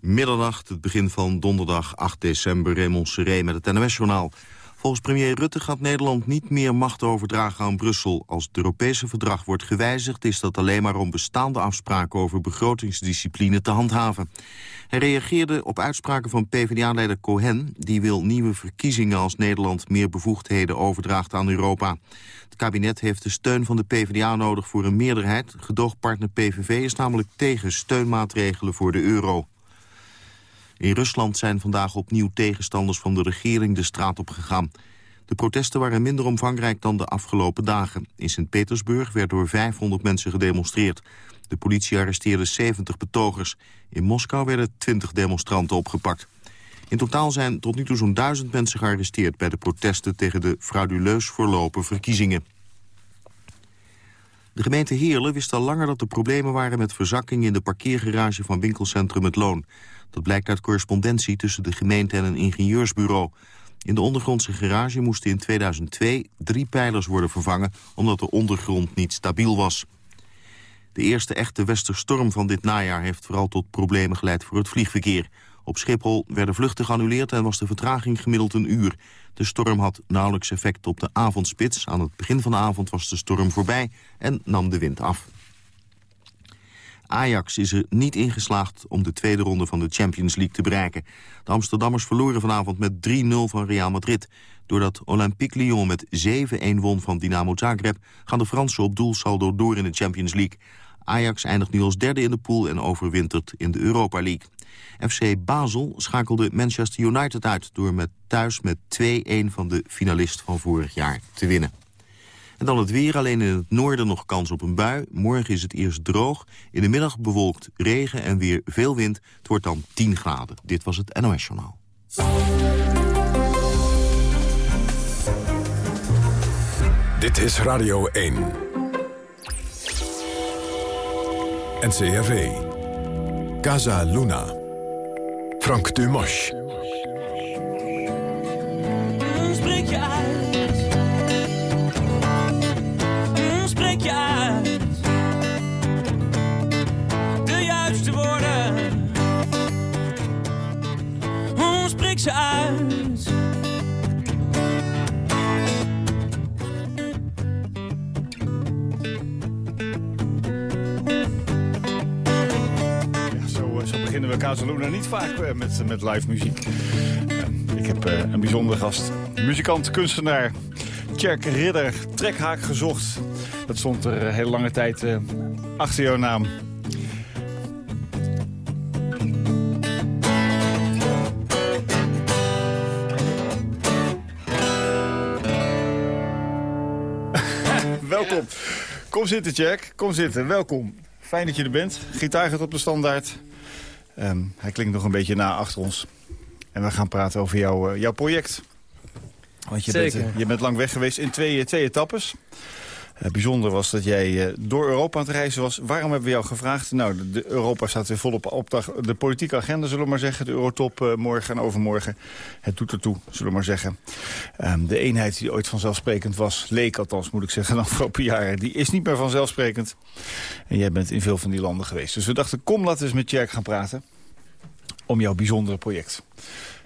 Middernacht, het begin van donderdag 8 december, Raymond Seré met het NOS-journaal. Volgens premier Rutte gaat Nederland niet meer macht overdragen aan Brussel. Als het Europese verdrag wordt gewijzigd... is dat alleen maar om bestaande afspraken over begrotingsdiscipline te handhaven. Hij reageerde op uitspraken van PvdA-leider Cohen... die wil nieuwe verkiezingen als Nederland meer bevoegdheden overdraagt aan Europa. Het kabinet heeft de steun van de PvdA nodig voor een meerderheid. Gedoogpartner PVV is namelijk tegen steunmaatregelen voor de euro. In Rusland zijn vandaag opnieuw tegenstanders van de regering de straat op gegaan. De protesten waren minder omvangrijk dan de afgelopen dagen. In Sint-Petersburg werd door 500 mensen gedemonstreerd. De politie arresteerde 70 betogers. In Moskou werden 20 demonstranten opgepakt. In totaal zijn tot nu toe zo'n duizend mensen gearresteerd... bij de protesten tegen de frauduleus verlopen verkiezingen. De gemeente Heerlen wist al langer dat er problemen waren met verzakking in de parkeergarage van winkelcentrum Het Loon. Dat blijkt uit correspondentie tussen de gemeente en een ingenieursbureau. In de ondergrondse garage moesten in 2002 drie pijlers worden vervangen... omdat de ondergrond niet stabiel was. De eerste echte westerstorm van dit najaar heeft vooral tot problemen geleid voor het vliegverkeer. Op Schiphol werden vluchten geannuleerd en was de vertraging gemiddeld een uur. De storm had nauwelijks effect op de avondspits. Aan het begin van de avond was de storm voorbij en nam de wind af. Ajax is er niet ingeslaagd om de tweede ronde van de Champions League te bereiken. De Amsterdammers verloren vanavond met 3-0 van Real Madrid. Doordat Olympique Lyon met 7-1 won van Dynamo Zagreb... gaan de Fransen op doelsaldo door in de Champions League. Ajax eindigt nu als derde in de pool en overwintert in de Europa League. FC Basel schakelde Manchester United uit... door met thuis met 2-1 van de finalist van vorig jaar te winnen. En dan het weer, alleen in het noorden nog kans op een bui. Morgen is het eerst droog, in de middag bewolkt regen en weer veel wind. Het wordt dan 10 graden. Dit was het NOS Journaal. Dit is Radio 1. NCRV. Casa Luna. Frank Dumas. Spreek je uit. Spreek je uit. De juiste woorden. Spreek ze uit. We Casaluna niet vaak eh, met, met live muziek. Eh, ik heb eh, een bijzondere gast. Muzikant, kunstenaar, Tjerk Ridder, trekhaak gezocht. Dat stond er heel lange tijd achter jouw naam. Welkom. Kom zitten, Jack. Kom zitten. Welkom. Fijn dat je er bent. Gitaar gaat op de standaard. Ehm, hij klinkt nog een beetje na achter ons. En we gaan praten over jouw, jouw project. Want je bent, uh, je bent lang weg geweest in twee, twee etappes. Uh, bijzonder was dat jij door Europa aan het reizen was. Waarom hebben we jou gevraagd? Nou, de, Europa staat weer volop op de, de politieke agenda, zullen we maar zeggen. De Eurotop morgen en overmorgen. Het doet ertoe, zullen we maar zeggen. Um, de eenheid die ooit vanzelfsprekend was, leek althans, moet ik zeggen, de afgelopen jaren. Die is niet meer vanzelfsprekend. En jij bent in veel van die landen geweest. Dus we dachten, kom laten we eens met Jerk gaan praten om jouw bijzondere project.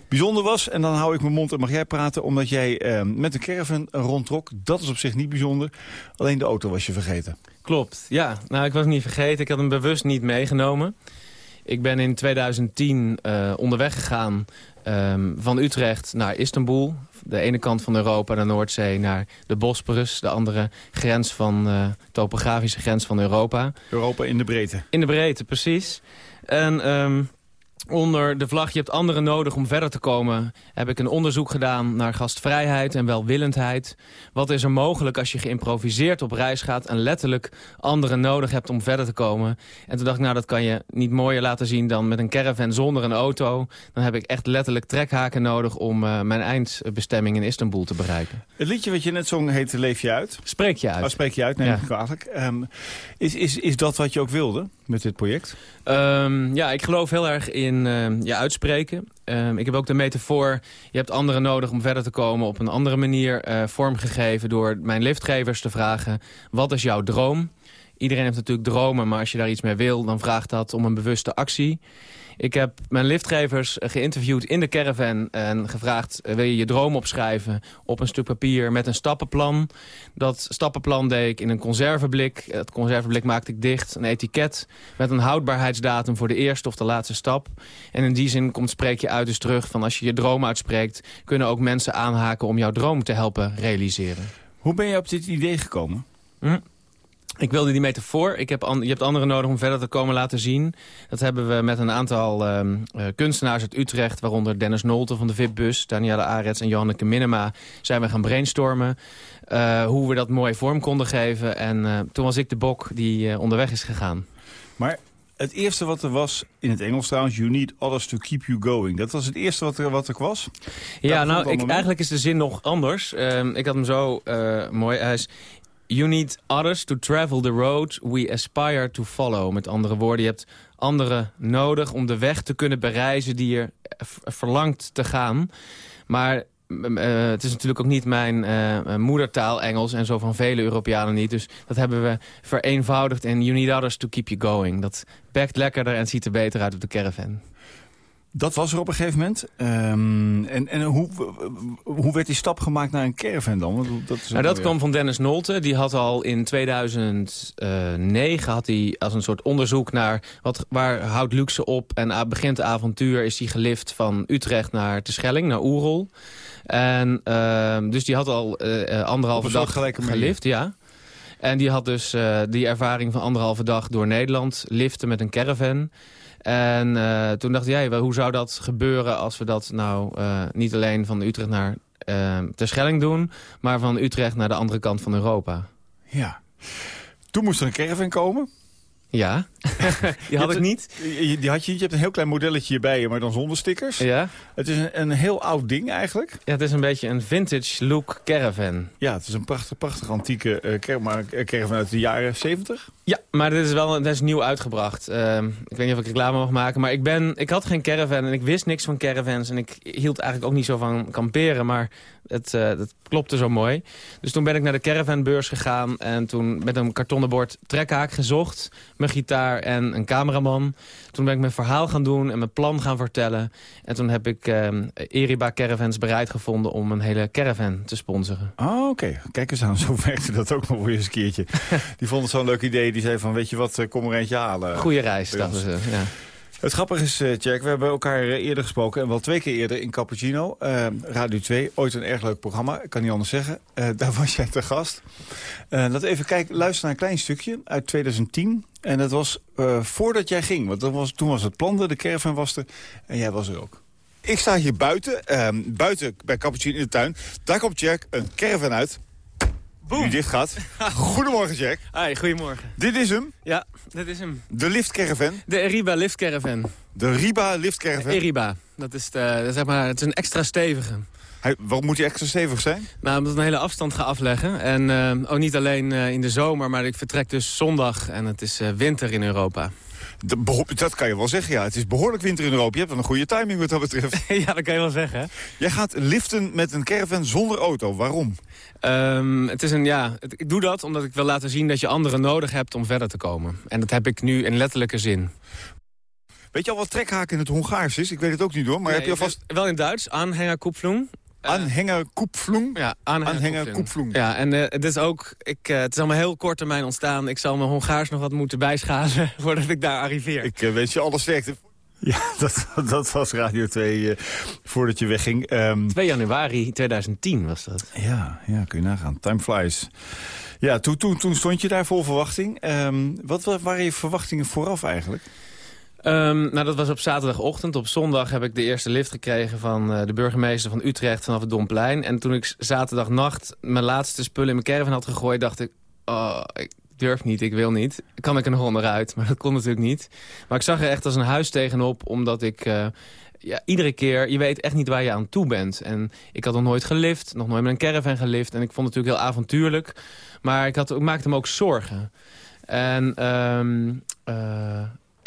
Bijzonder was, en dan hou ik mijn mond en mag jij praten... omdat jij eh, met een caravan rondtrok. Dat is op zich niet bijzonder. Alleen de auto was je vergeten. Klopt, ja. Nou, ik was niet vergeten. Ik had hem bewust niet meegenomen. Ik ben in 2010 uh, eh, onderweg gegaan um, van Utrecht naar Istanbul. De ene kant van Europa, de Noordzee, naar de Bosporus. De andere grens van, uh, topografische grens van Europa. Europa in de breedte. In de breedte, precies. En... Um, onder de vlag je hebt anderen nodig om verder te komen... heb ik een onderzoek gedaan naar gastvrijheid en welwillendheid. Wat is er mogelijk als je geïmproviseerd op reis gaat... en letterlijk anderen nodig hebt om verder te komen? En toen dacht ik, nou, dat kan je niet mooier laten zien... dan met een caravan zonder een auto. Dan heb ik echt letterlijk trekhaken nodig... om uh, mijn eindbestemming in Istanbul te bereiken. Het liedje wat je net zong heet Leef je uit? Spreek je uit. Oh, spreek je uit, neem ja. ik kwalijk. Um, is, is, is dat wat je ook wilde met dit project? Um, ja, ik geloof heel erg in uh, je uitspreken. Uh, ik heb ook de metafoor, je hebt anderen nodig om verder te komen... op een andere manier uh, vormgegeven door mijn liftgevers te vragen... wat is jouw droom? iedereen heeft natuurlijk dromen, maar als je daar iets mee wil... dan vraagt dat om een bewuste actie. Ik heb mijn liftgevers geïnterviewd in de caravan en gevraagd... wil je je droom opschrijven op een stuk papier met een stappenplan. Dat stappenplan deed ik in een conserveblik. Het conserveblik maakte ik dicht, een etiket... met een houdbaarheidsdatum voor de eerste of de laatste stap. En in die zin komt spreek je uit dus terug van als je je droom uitspreekt... kunnen ook mensen aanhaken om jouw droom te helpen realiseren. Hoe ben je op dit idee gekomen? Hm? Ik wilde die metafoor. Ik heb je hebt anderen nodig om verder te komen laten zien. Dat hebben we met een aantal uh, kunstenaars uit Utrecht... waaronder Dennis Nolte van de VIP-bus, Danielle Arets en Johanneke Minema... zijn we gaan brainstormen uh, hoe we dat mooi vorm konden geven. En uh, toen was ik de bok die onderweg is gegaan. Maar het eerste wat er was, in het Engels trouwens... You need others to keep you going. Dat was het eerste wat er, wat er was? Ja, nou, ik, eigenlijk is de zin nog anders. Ehm, ik had hem zo mooi. Hij is... You need others to travel the road we aspire to follow. Met andere woorden, je hebt anderen nodig om de weg te kunnen bereizen die je verlangt te gaan. Maar uh, het is natuurlijk ook niet mijn uh, moedertaal Engels en zo van vele Europeanen niet. Dus dat hebben we vereenvoudigd in You need others to keep you going. Dat bekt lekkerder en ziet er beter uit op de caravan. Dat was er op een gegeven moment. Um, en en hoe, hoe werd die stap gemaakt naar een caravan dan? Dat, is nou, dat kwam van Dennis Nolte. Die had al in 2009 had hij als een soort onderzoek naar... Wat, waar houdt luxe op en begint de avontuur... is hij gelift van Utrecht naar Terschelling, naar Oerol. En, uh, dus die had al uh, anderhalve dag gelift. Ja. En die had dus uh, die ervaring van anderhalve dag door Nederland. Liften met een caravan. En uh, toen dacht jij, hoe zou dat gebeuren als we dat nou uh, niet alleen van Utrecht naar uh, Terschelling doen... maar van Utrecht naar de andere kant van Europa? Ja. Toen moest er een caravan komen. Ja, die had ik niet. Die had je, je hebt een heel klein modelletje hierbij, maar dan zonder stickers. Ja. Het is een, een heel oud ding eigenlijk. Ja, het is een beetje een vintage look caravan. Ja, het is een prachtig, prachtig antieke uh, caravan uit de jaren 70. Ja, maar dit is wel dit is nieuw uitgebracht. Uh, ik weet niet of ik reclame mag maken, maar ik, ben, ik had geen caravan en ik wist niks van caravans. En ik hield eigenlijk ook niet zo van kamperen, maar het, dat klopte zo mooi. Dus toen ben ik naar de caravanbeurs gegaan en toen met een kartonnen bord trekhaak gezocht. Mijn gitaar en een cameraman. Toen ben ik mijn verhaal gaan doen en mijn plan gaan vertellen. En toen heb ik uh, Eriba Caravans bereid gevonden om een hele caravan te sponsoren. Oh, oké. Kijk eens aan, zo werkte dat ook nog weer eens een keertje. Die vond het zo'n leuk idee. Die zei van, weet je wat, eh, kom er eentje halen. Goeie reis, dachten ze. Ja. Het grappige is, uh, Jack, we hebben elkaar eh, eerder gesproken... en wel twee keer eerder in Cappuccino, Radio 2. Ooit een erg leuk programma, ik kan niet anders zeggen. Uh, daar was jij te gast. laten we even kijken, luisteren naar een klein stukje uit 2010. En dat was voordat jij ging, want dat was, toen was het plande, de caravan was er... en jij was er ook. Ik sta hier buiten, ehm, buiten bij Cappuccino in de tuin. Daar komt Jack een caravan uit... Boom. Die dicht gaat. Goedemorgen, Jack. Hi, goedemorgen. Dit is hem? Ja, dit is hem. De lift caravan? De Eriba lift caravan. De Riba lift caravan? Eriba. Dat is, de, zeg maar, het is een extra stevige. Hij, waarom moet hij extra stevig zijn? Nou, omdat ik een hele afstand ga afleggen. En uh, ook niet alleen uh, in de zomer, maar ik vertrek dus zondag. En het is uh, winter in Europa. Dat kan je wel zeggen, ja. Het is behoorlijk winter in Europa. Je hebt wel een goede timing wat dat betreft. ja, dat kan je wel zeggen. Jij gaat liften met een caravan zonder auto. Waarom? Um, het is een, ja, ik doe dat omdat ik wil laten zien dat je anderen nodig hebt om verder te komen. En dat heb ik nu in letterlijke zin. Weet je al wat trekhaken in het Hongaars is? Ik weet het ook niet hoor, maar heb je alvast... Wel in Duits, aanhanger koepvloem. Ja, aanhanger Koepvloeng. Ja, en uh, het is ook, ik, uh, het is allemaal heel kort termijn ontstaan. Ik zal mijn Hongaars nog wat moeten bijschaven voordat ik daar arriveer. Ik uh, wens je alle sterkte. Ja, dat, dat was Radio 2 voordat je wegging. Um... Ehm, 2 januari 2010 was dat. Ja, ja kun je nagaan. Time flies. Ja, toen, toen, toen stond je daar vol verwachting. Um, wat waren je verwachtingen vooraf eigenlijk? Um, nou, dat was op zaterdagochtend. Op zondag heb ik de eerste lift gekregen van uh, de burgemeester van Utrecht vanaf het Domplein. En toen ik zaterdagnacht mijn laatste spullen in mijn caravan had gegooid, dacht ik... Oh, ik durf niet, ik wil niet. Kan ik er nog onderuit? Maar dat kon natuurlijk niet. Maar ik zag er echt als een huis tegenop, omdat ik... Uh, ja, iedere keer, je weet echt niet waar je aan toe bent. En ik had nog nooit gelift, nog nooit met een caravan gelift. En ik vond het natuurlijk heel avontuurlijk. Maar ik, had, ik maakte me ook zorgen. En um,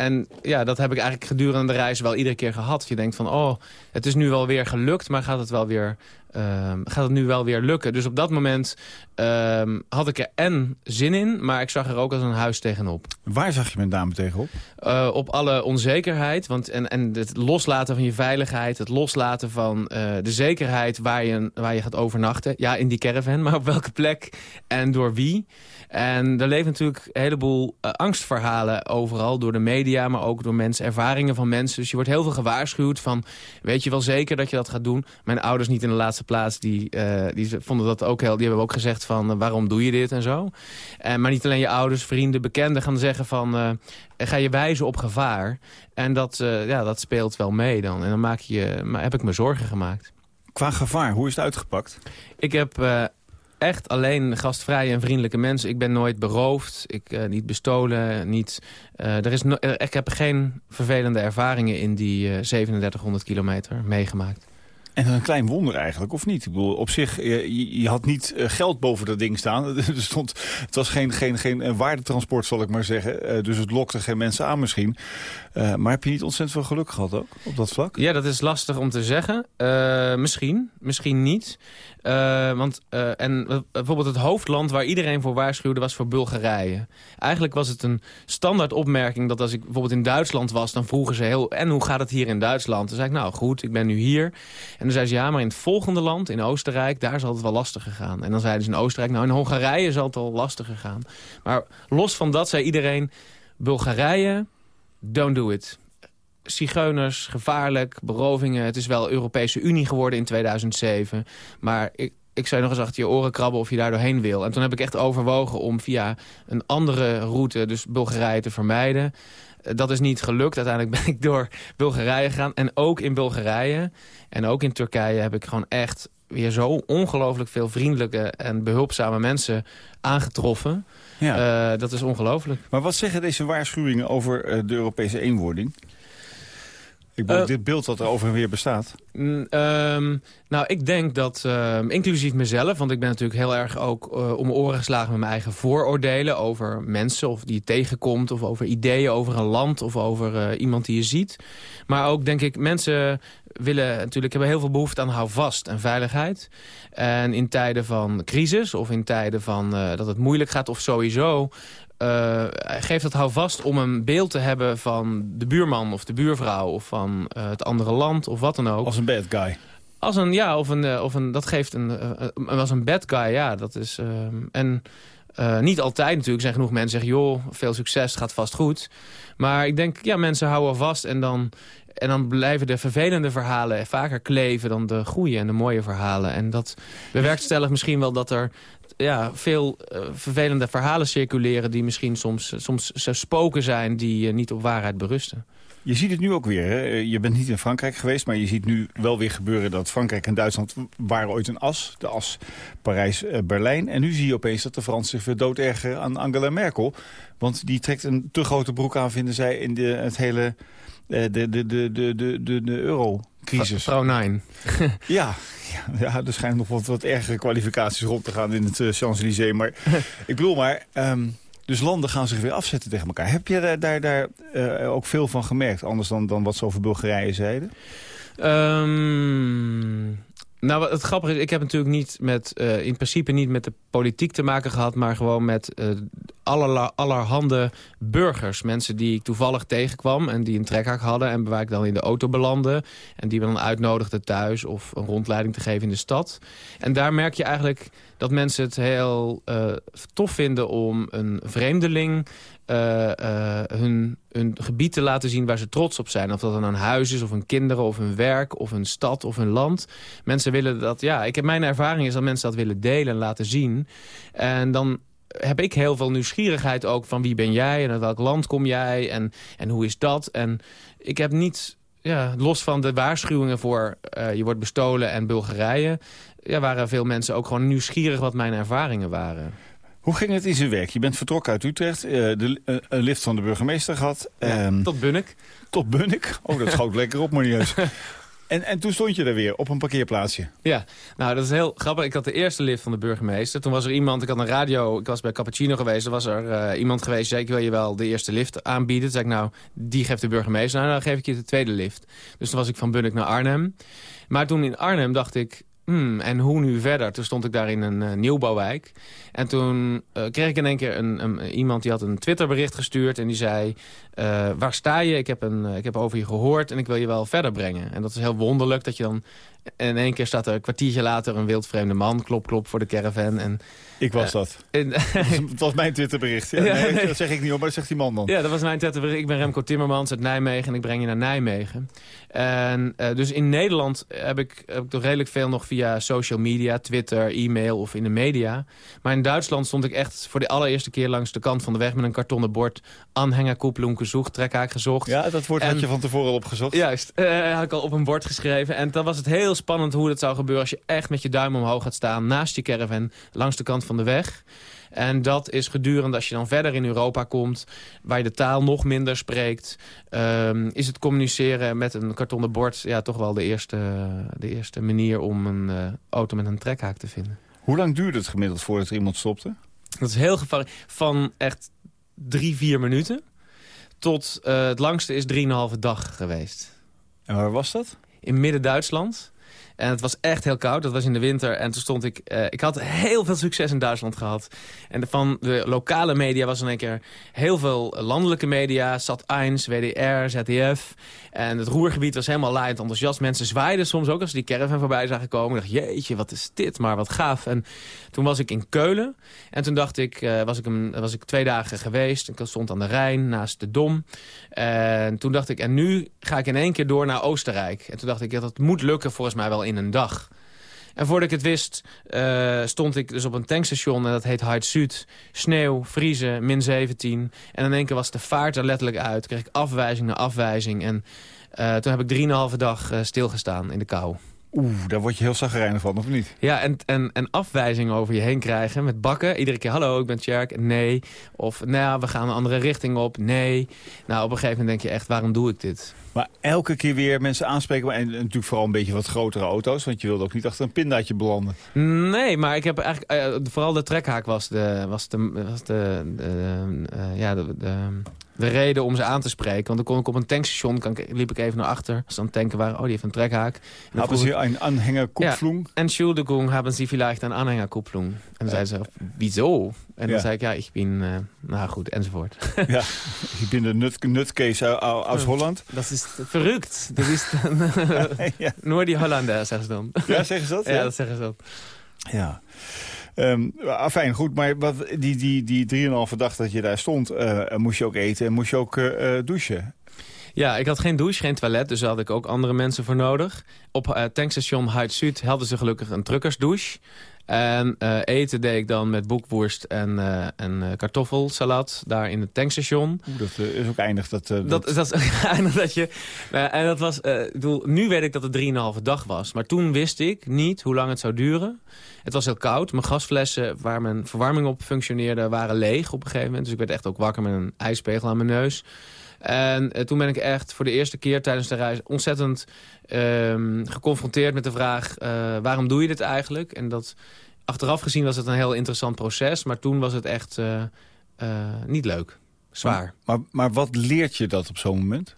en ja, dat heb ik eigenlijk gedurende de reis wel iedere keer gehad. Je denkt van, oh, het is nu wel weer gelukt, maar gaat het wel weer ehm, gaat het nu wel weer lukken. Dus op dat moment ehm, had ik er en zin in, maar ik zag er ook als een huis tegenop. Waar zag je met name tegenop? Uh, op alle onzekerheid want, en, en het loslaten van je veiligheid... het loslaten van uh, de zekerheid waar je, waar je gaat overnachten. Ja, in die caravan, maar op welke plek en door wie. En er leven natuurlijk een heleboel uh, angstverhalen overal... door de media, maar ook door mensen, ervaringen van mensen. Dus je wordt heel veel gewaarschuwd van... weet je wel zeker dat je dat gaat doen? Mijn ouders niet in de laatste plaats, die, uh, die vonden dat ook heel... die hebben ook gezegd van waarom doe je dit en zo. En, maar niet alleen je ouders, vrienden, bekenden gaan zeggen van... ga je wijzen op gevaar. En dat, ja, dat speelt wel mee dan. En dan maak je, maar heb ik me zorgen gemaakt. Qua gevaar, hoe is het uitgepakt? Ik heb uh, echt alleen gastvrije en vriendelijke mensen. Ik ben nooit beroofd, ik, uh, niet bestolen. Niet, uh, er is no ik heb geen vervelende ervaringen in die 3700 kilometer meegemaakt. En een klein wonder eigenlijk, of niet? Ik bedoel, op zich, je, je had niet geld boven dat ding staan. er stond, het was geen, geen, geen waardetransport, zal ik maar zeggen. dus het lokte geen mensen aan misschien. Uh, maar heb je niet ontzettend veel geluk gehad ook, op dat vlak? Ja, dat is lastig om te zeggen. Uh, misschien, misschien niet. Uh, want, en bijvoorbeeld het hoofdland waar iedereen voor waarschuwde was voor Bulgarije. Eigenlijk was het een standaard opmerking dat als ik bijvoorbeeld in Duitsland was... dan vroegen ze heel, en hoe gaat het hier in Duitsland? Dan zei ik, nou goed, ik ben nu hier. En dan zei ze, ja, maar in het volgende land, in Oostenrijk... daar zal het wel lastiger gaan. En dan zeiden ze in Oostenrijk, nou in Hongarije zal het al lastiger gaan. Maar los van dat zei iedereen, Bulgarije don't do it. Zigeuners, gevaarlijk, berovingen. Het is wel Europese Unie geworden in 2007. Maar ik, ik zou nog eens achter je oren krabben of je daar doorheen wil. En toen heb ik echt overwogen om via een andere route, dus Bulgarije, te vermijden. Dat is niet gelukt. Uiteindelijk ben ik door Bulgarije gegaan. En ook in Bulgarije en ook in Turkije heb ik gewoon echt weer zo ongelooflijk veel vriendelijke en behulpzame mensen aangetroffen. Ja. Uh, dat is ongelooflijk. Maar wat zeggen deze waarschuwingen over uh, de Europese eenwording? Ik bedoel, uh, dit beeld dat er over en weer bestaat. Um, nou, ik denk dat, um, inclusief mezelf... want ik ben natuurlijk heel erg ook uh, om mijn oren geslagen... met mijn eigen vooroordelen over mensen of die je tegenkomt... of over ideeën over een land of over uh, iemand die je ziet. Maar ook, denk ik, mensen willen natuurlijk hebben heel veel behoefte aan houvast en veiligheid. En in tijden van crisis of in tijden van uh, dat het moeilijk gaat of sowieso... Uh, geeft het houvast om een beeld te hebben van de buurman of de buurvrouw... of van uh, het andere land of wat dan ook. Als een bad guy. Als een, ja, of een, of een dat geeft een, als een bad guy, ja. Dat is, en niet altijd natuurlijk. Zijn genoeg mensen die zeggen, joh, veel succes, gaat vast goed. Maar ik denk, ja, mensen houden vast en dan... En dan blijven de vervelende verhalen vaker kleven dan de goede en de mooie verhalen. En dat bewerkstelligt misschien wel dat er ja, veel uh, vervelende verhalen circuleren... die misschien soms, soms spoken zijn die uh, niet op waarheid berusten. Je ziet het nu ook weer. Hè? Je bent niet in Frankrijk geweest, maar je ziet nu wel weer gebeuren... dat Frankrijk en Duitsland waren ooit een as. De as Parijs-Berlijn. En nu zie je opeens dat de Fransen zich weer aan Angela Merkel. Want die trekt een te grote broek aan, vinden zij, in de, het hele... De, de, de, de, de, de, de euro-crisis. Vrouw Nijn. ja, ja, er schijnen nog wat, wat ergere kwalificaties rond te gaan in het uh, Champs-Élysées. Maar ik bedoel maar, um, dus landen gaan zich weer afzetten tegen elkaar. Heb je daar, daar, daar uh, ook veel van gemerkt, anders dan, dan wat ze over Bulgarije zeiden? Um, nou, het grappige is, ik heb natuurlijk niet met, uh, in principe niet met de politiek te maken gehad... maar gewoon met uh, aller, allerhande burgers. Mensen die ik toevallig tegenkwam en die een trekhak hadden... en waar ik dan in de auto belandde. En die me dan uitnodigde thuis of een rondleiding te geven in de stad. En daar merk je eigenlijk dat mensen het heel uh, tof vinden om een vreemdeling... Uh, uh, hun, hun gebied te laten zien waar ze trots op zijn. Of dat dan een huis is, of hun kinderen, of hun werk, of een stad, of hun land. Mensen willen dat, ja, ik heb mijn ervaring is dat mensen dat willen delen en laten zien. En dan heb ik heel veel nieuwsgierigheid ook van wie ben jij en uit welk land kom jij en, en hoe is dat. En ik heb niet, ja, los van de waarschuwingen voor uh, je wordt bestolen en Bulgarije... Ja, waren veel mensen ook gewoon nieuwsgierig wat mijn ervaringen waren. Hoe ging het in zijn werk? Je bent vertrokken uit Utrecht, uh, de, uh, een lift van de burgemeester gehad. Ja, um, tot Bunnik. Tot Bunnik? Oh, dat schoot lekker op, maar niet En, en toen stond je er weer op een parkeerplaatsje. Ja, nou dat is heel grappig. Ik had de eerste lift van de burgemeester. Toen was er iemand, ik had een radio, ik was bij Cappuccino geweest. Er was er uh, iemand geweest, zei ik wil je wel de eerste lift aanbieden. Toen zei ik nou, die geeft de burgemeester. Nou, dan geef ik je de tweede lift. Dus toen was ik van Bunnik naar Arnhem. Maar toen in Arnhem dacht ik, hmm, en hoe nu verder? Toen stond ik daar in een uh, nieuwbouwwijk. En toen uh, kreeg ik in één keer een, een, iemand die had een Twitterbericht gestuurd. En die zei, uh, waar sta je? Ik heb, een, ik heb over je gehoord en ik wil je wel verder brengen. En dat is heel wonderlijk dat je dan... In één keer staat er een kwartiertje later een wildvreemde man. Klop, klop voor de caravan. En, ik was dat. het was mijn Twitterbericht. Ja, nee, dat zeg ik niet op, maar dat zegt die man dan. Ja, dat was mijn Twitterbericht. Ik ben Remco Timmermans uit Nijmegen en ik breng je naar Nijmegen. En dus in Nederland heb ik, heb ik toch redelijk veel nog via social media, Twitter, e-mail of in de media. Maar in Duitsland stond ik echt voor de allereerste keer langs de kant van de weg... met een kartonnen bord Anhänger Koepelunke zoek, trekhaak gezocht. Ja, dat woord had je van tevoren al opgezocht. Juist, uh, had ik al op een bord geschreven. En dan was het heel spannend hoe dat zou gebeuren... als je echt met je duim omhoog gaat staan naast je caravan langs de kant van de weg... En dat is gedurende, als je dan verder in Europa komt... waar je de taal nog minder spreekt... Um, is het communiceren met een kartonnen bord... ja, toch wel de eerste, de eerste manier om een uh, auto met een trekhaak te vinden. Hoe lang duurde het gemiddeld voordat er iemand stopte? Dat is heel gevaarlijk. Van echt drie, vier minuten... tot uh, het langste is drieënhalve dag geweest. En waar was dat? In Midden-Duitsland. En het was echt heel koud. Dat was in de winter. En toen stond ik... Uh, ik had heel veel succes in Duitsland gehad. En van de lokale media was in een keer heel veel landelijke media. Sat1, WDR, ZDF. En het roergebied was helemaal laaiend enthousiast. Mensen zwaaiden soms ook als ze die caravan voorbij zagen komen. Ik dacht, jeetje, wat is dit? Maar wat gaaf. En toen was ik in Keulen. En toen dacht ik, uh, was, ik een, was ik twee dagen geweest. Ik stond aan de Rijn, naast de Dom. En toen dacht ik, en nu ga ik in één keer door naar Oostenrijk. En toen dacht ik, dat moet lukken volgens mij wel in een dag. En voordat ik het wist, uh, stond ik dus op een tankstation... en dat heet Heid Zuid. Sneeuw, vriezen, min 17. En in één keer was de vaart er letterlijk uit. Kreeg ik afwijzing na afwijzing. En uh, toen heb ik 3,5 dag uh, stilgestaan in de kou. Oeh, daar word je heel zagrijnig van, of niet? Ja, en, en, en afwijzingen over je heen krijgen met bakken. Iedere keer, hallo, ik ben Tjerk. Nee. Of, nou, we gaan een andere richting op. Nee. Nou, op een gegeven moment denk je echt, waarom doe ik dit? Maar elke keer weer mensen aanspreken. En natuurlijk vooral een beetje wat grotere auto's. Want je wilde ook niet achter een pindaatje belanden. Nee, maar ik heb eigenlijk... Uh, vooral de trekhaak was de... Was de, was de, de uh, ja, de, de, de, reden om ze aan te spreken. Want dan kon ik op een tankstation... Kan, liep ik even naar achter. Als dan tanken waren... Oh, die heeft een trekhaak. Hebben ze een Anhängerkupplung? Ja, Entschuldigung, hebben ze vielleicht een Anhängerkupplung? En dan ja. zei ze, wieso? En dan ja. zei ik, ja, ik ben... Uh, nou goed, enzovoort. Ja, ik ben de nut, nutcase uit Holland. Dat is verrukt. Dat is dan, ja. Noor die Hollander, zeggen ze dan. Ja, zeggen ze dat? Ja, dat zeggen ze dat. Ja. Um, afijn, goed, maar wat, die, die, die 3,5 dag dat je daar stond, uh, moest je ook eten en moest je ook uh, douchen. Ja, ik had geen douche, geen toilet, dus daar had ik ook andere mensen voor nodig. Op uh, tankstation Huid Zuid hadden ze gelukkig een truckersdouche. En uh, eten deed ik dan met boekworst en, uh, en kartoffelsalat daar in het tankstation. Dat is ook eindig. Dat, dat... dat, dat is eindig dat je... en dat was, ik bedoel, nu weet ik dat het 3,5 dag was. Maar toen wist ik niet hoe lang het zou duren. Het was heel koud. Mijn gasflessen waar mijn verwarming op functioneerde waren leeg op een gegeven moment. Dus ik werd echt ook wakker met een ijspegel aan mijn neus. En uh, toen ben ik echt voor de eerste keer tijdens de reis ontzettend uh, geconfronteerd met de vraag... Uh, waarom doe je dit eigenlijk? En dat achteraf gezien was het een heel interessant proces. Maar toen was het echt uh, niet leuk. Zwaar. Maar, maar, maar, wat leert je dat op zo'n moment?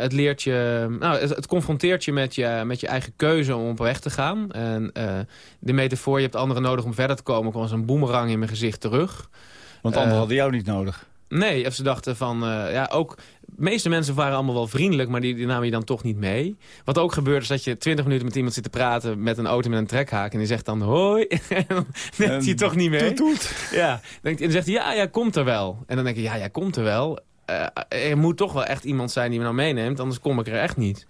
Het leert je, nou, het, het, confronteert je met, je met je eigen keuze om op weg te gaan. En de metafoor, je hebt anderen nodig om verder te komen, kwam als een boemerang in mijn gezicht terug. Want anderen hadden jou niet nodig. Nee, of ze dachten van, uh, ja, ook... De meeste mensen waren allemaal wel vriendelijk, maar die, die, namen je dan toch niet mee. Wat ook gebeurt is dat je twintig minuten met iemand zit te praten... met een auto met een trekhaak en die zegt dan hoi. en dan neemt hij toch niet mee. Toet, toet. Ja, en dan zegt hij ja, ja, komt er wel. En dan denk je, ja, ja, komt er wel. Uh, er moet toch wel echt iemand zijn die me nou meeneemt, anders kom ik er echt niet.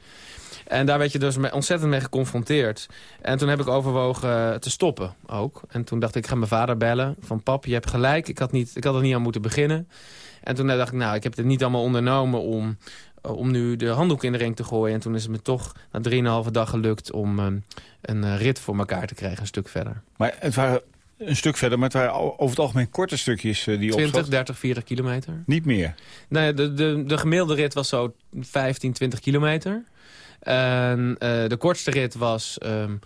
En daar werd je dus ontzettend mee geconfronteerd. En toen heb ik overwogen te stoppen ook. En toen dacht ik, ik ga mijn vader bellen. Van pap, je hebt gelijk. Ik had, niet, ik had er niet aan moeten beginnen. En toen dacht ik, nou, ik heb het niet allemaal ondernomen om, om nu de handdoek in de ring te gooien. En toen is het me toch na 3,5 dag gelukt om um, een rit voor elkaar te krijgen, een stuk verder. Maar het waren een stuk verder, maar het waren over het algemeen korte stukjes uh, die 20, opzat. 30, 40 kilometer. Niet meer? Nee, de, de, de gemiddelde rit was zo 15, 20 kilometer. En uh, de kortste rit was um,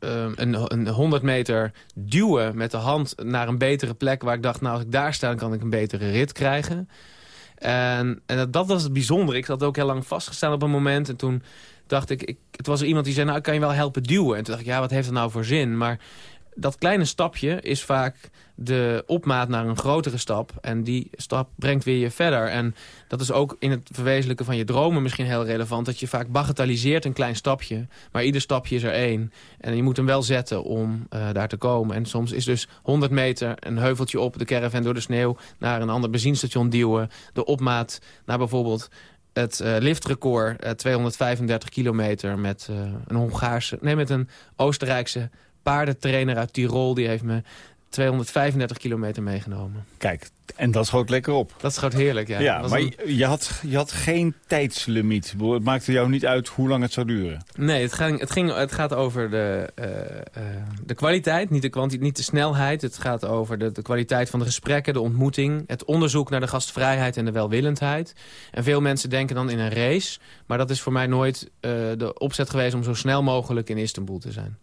um, een, een 100 meter duwen met de hand naar een betere plek... waar ik dacht, nou als ik daar sta, dan kan ik een betere rit krijgen. En, en dat, dat was het bijzondere. Ik zat ook heel lang vastgestaan op een moment. En toen dacht ik, ik het was er iemand die zei, nou, kan je wel helpen duwen? En toen dacht ik, ja, wat heeft dat nou voor zin? Maar dat kleine stapje is vaak de opmaat naar een grotere stap. En die stap brengt weer je verder. En dat is ook in het verwezenlijken van je dromen misschien heel relevant. Dat je vaak bagatelliseert een klein stapje. Maar ieder stapje is er één. En je moet hem wel zetten om uh, daar te komen. En soms is dus 100 meter een heuveltje op de caravan door de sneeuw... naar een ander benzinestation duwen. De opmaat naar bijvoorbeeld het uh, liftrecord uh, 235 kilometer met een Hongaarse... nee, met een Oostenrijkse paardentrainer uit Tirol. Die heeft me 235 kilometer meegenomen. Kijk, en dat schoot lekker op. Dat schoot heerlijk, ja. Ja, maar je, had, je had geen tijdslimiet. Het maakte jou niet uit hoe lang het zou duren. Nee, het, ging, het, ging, het gaat over de, uh, uh, de kwaliteit, niet de, kwantiteit, niet de snelheid. Het gaat over de, de kwaliteit van de gesprekken, de ontmoeting... het onderzoek naar de gastvrijheid en de welwillendheid. En veel mensen denken dan in een race. Maar dat is voor mij nooit uh, de opzet geweest om zo snel mogelijk in Istanbul te zijn.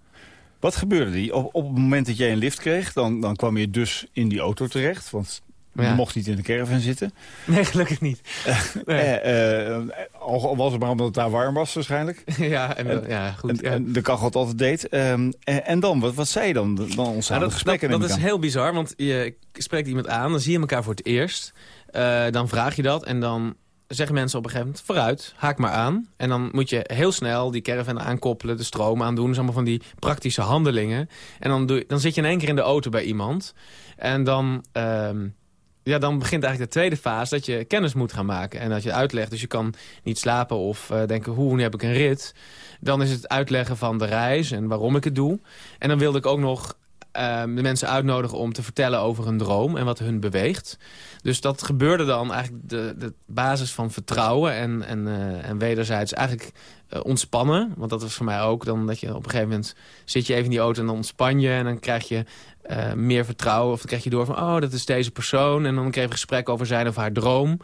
Wat gebeurde er? Op, op het moment dat jij een lift kreeg, dan, dan kwam je dus in die auto terecht. Want ja. je mocht niet in de caravan zitten. Nee, gelukkig niet. Nee. Eh, uh, al was het maar omdat het daar warm was waarschijnlijk. ja, en, en, ja, goed. En, ja. en de kachel het altijd deed. Um, en, en, dan, wat, wat zei je dan? Dan ontstaat nou, dat, gesprekken. Dat, dat is heel bizar, want je spreekt iemand aan, dan zie je elkaar voor het eerst. Uh, dan vraag je dat en dan zeggen mensen op een gegeven moment... vooruit, haak maar aan. En dan moet je heel snel die caravan aankoppelen, de stroom aandoen. Dus allemaal van die praktische handelingen. En dan, doe, dan zit je in één keer in de auto bij iemand. En dan... Um, ja, dan begint eigenlijk de tweede fase dat je kennis moet gaan maken. En dat je uitlegt. Dus je kan niet slapen of uh, denken, hoe, nu heb ik een rit. Dan is het uitleggen van de reis en waarom ik het doe. En dan wilde ik ook nog uh, de mensen uitnodigen om te vertellen over hun droom en wat hun beweegt. Dus dat gebeurde dan eigenlijk de, de basis van vertrouwen en, en, uh, en wederzijds eigenlijk uh, ontspannen. Want dat was voor mij ook dan dat je op een gegeven moment zit je even in die auto en dan ontspan je. En dan krijg je uh, meer vertrouwen of dan krijg je door van oh dat is deze persoon. En dan kreeg je gesprek over zijn of haar droom.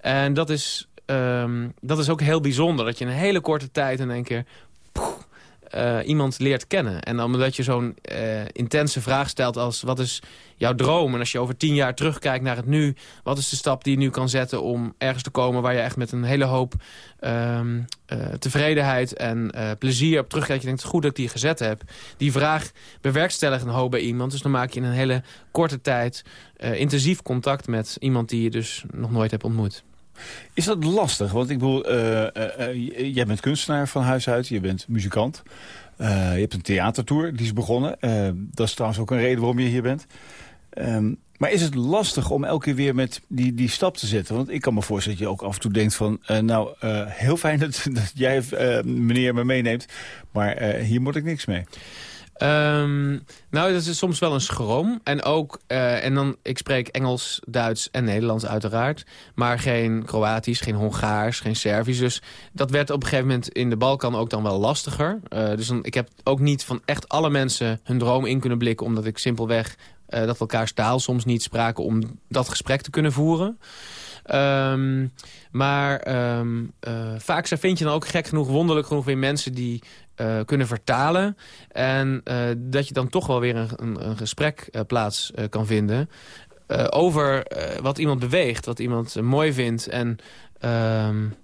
En dat is, um, dat is ook heel bijzonder. Dat je in een hele korte tijd in één keer... uh, iemand leert kennen. En omdat je zo'n uh, intense vraag stelt als... wat is jouw droom? En als je over tien jaar terugkijkt naar het nu... wat is de stap die je nu kan zetten om ergens te komen... waar je echt met een hele hoop um, uh, tevredenheid en plezier op terugkijkt... je denkt, goed dat ik die gezet heb. Die vraag bewerkstelligt een hoop bij iemand. Dus dan maak je in een hele korte tijd... intensief contact met iemand die je dus nog nooit hebt ontmoet. Is dat lastig? Want ik bedoel, uh, uh, jij bent kunstenaar van huis uit, je bent muzikant. je hebt een theatertour, die is begonnen. dat is trouwens ook een reden waarom je hier bent. Um, maar is het lastig om elke keer weer met die, die stap te zetten? Want ik kan me voorstellen dat je ook af en toe denkt van... nou, heel fijn dat, dat jij meneer me meeneemt, maar hier moet ik niks mee. Um, nou, dat is soms wel een schroom. En ook, uh, en dan, ik spreek Engels, Duits en Nederlands uiteraard. Maar geen Kroatisch, geen Hongaars, geen Servisch. Dus dat werd op een gegeven moment in de Balkan ook dan wel lastiger. Uh, dus dan, ik heb ook niet van echt alle mensen hun droom in kunnen blikken... omdat ik simpelweg uh, dat we elkaars taal soms niet spraken om dat gesprek te kunnen voeren. Um, maar um, uh, vaak vind je dan ook gek genoeg, wonderlijk genoeg weer mensen die uh, kunnen vertalen. En uh, dat je dan toch wel weer een, een, een gesprek uh, plaats kan vinden. over wat iemand beweegt, wat iemand mooi vindt. En um,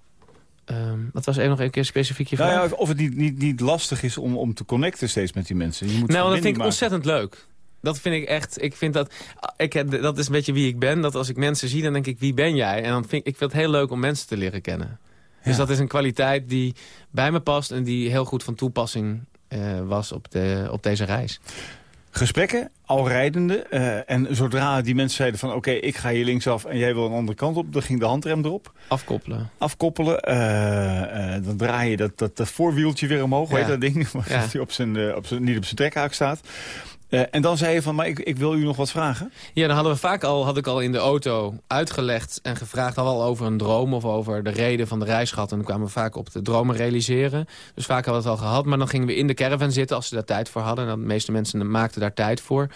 um, dat was even nog een keer specifiek je vraag. Nou ja, of het niet, niet, niet lastig is om, om te connecten steeds met die mensen. Je moet nou, dat vind ik ontzettend leuk. Dat vind ik echt, ik vind dat, ik, dat is een beetje wie ik ben. Dat als ik mensen zie, dan denk ik, wie ben jij? En dan vind ik vind het heel leuk om mensen te leren kennen. Dus dat is een kwaliteit die bij me past en die heel goed van toepassing uh, was op, de, op deze reis. Gesprekken, al rijdende. Uh, en zodra die mensen zeiden van oké, okay, ik ga hier linksaf en jij wil een andere kant op, dan ging de handrem erop. Afkoppelen. Afkoppelen. Uh, dan draai je dat, dat, dat voorwieltje weer omhoog, ja. weet dat ding, ja. dat hij op zijn, op zijn, niet op zijn trekhaak staat. Uh, en dan zei je van, maar ik, ik wil u nog wat vragen. Ja, dan hadden we vaak al, had ik al in de auto uitgelegd en gevraagd... al over een droom of over de reden van de reis gehad. En dan kwamen we vaak op de dromen realiseren. Dus vaak hadden we het al gehad. Maar dan gingen we in de caravan zitten als ze daar tijd voor hadden. En de meeste mensen maakten daar tijd voor.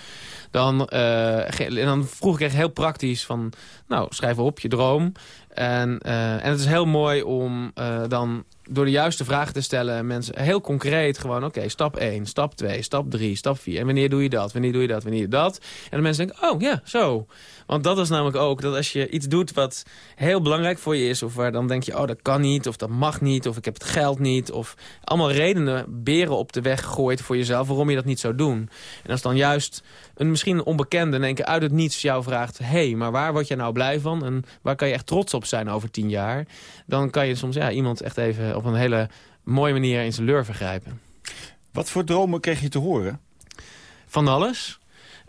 Dan, en dan vroeg ik echt heel praktisch van, nou, schrijf op je droom. En, eh, en het is heel mooi om eh, dan door de juiste vragen te stellen... mensen heel concreet gewoon, oké, stap 1, stap 2, stap 3, stap 4. En wanneer doe je dat, wanneer doe je dat, wanneer doe je dat? En de mensen denken, oh ja, zo. Want dat is namelijk ook dat als je iets doet wat heel belangrijk voor je is... of waar dan denk je, oh dat kan niet, of dat mag niet, of ik heb het geld niet... of allemaal redenen, beren op de weg gooit voor jezelf waarom je dat niet zou doen. En als dan juist een misschien een onbekende in één keer uit het niets jou vraagt... hé, hey, maar waar word jij nou blij van en waar kan je echt trots op zijn over tien jaar... dan kan je soms ja, iemand echt even op een hele mooie manier in zijn leur vergrijpen. Wat voor dromen kreeg je te horen? Van alles.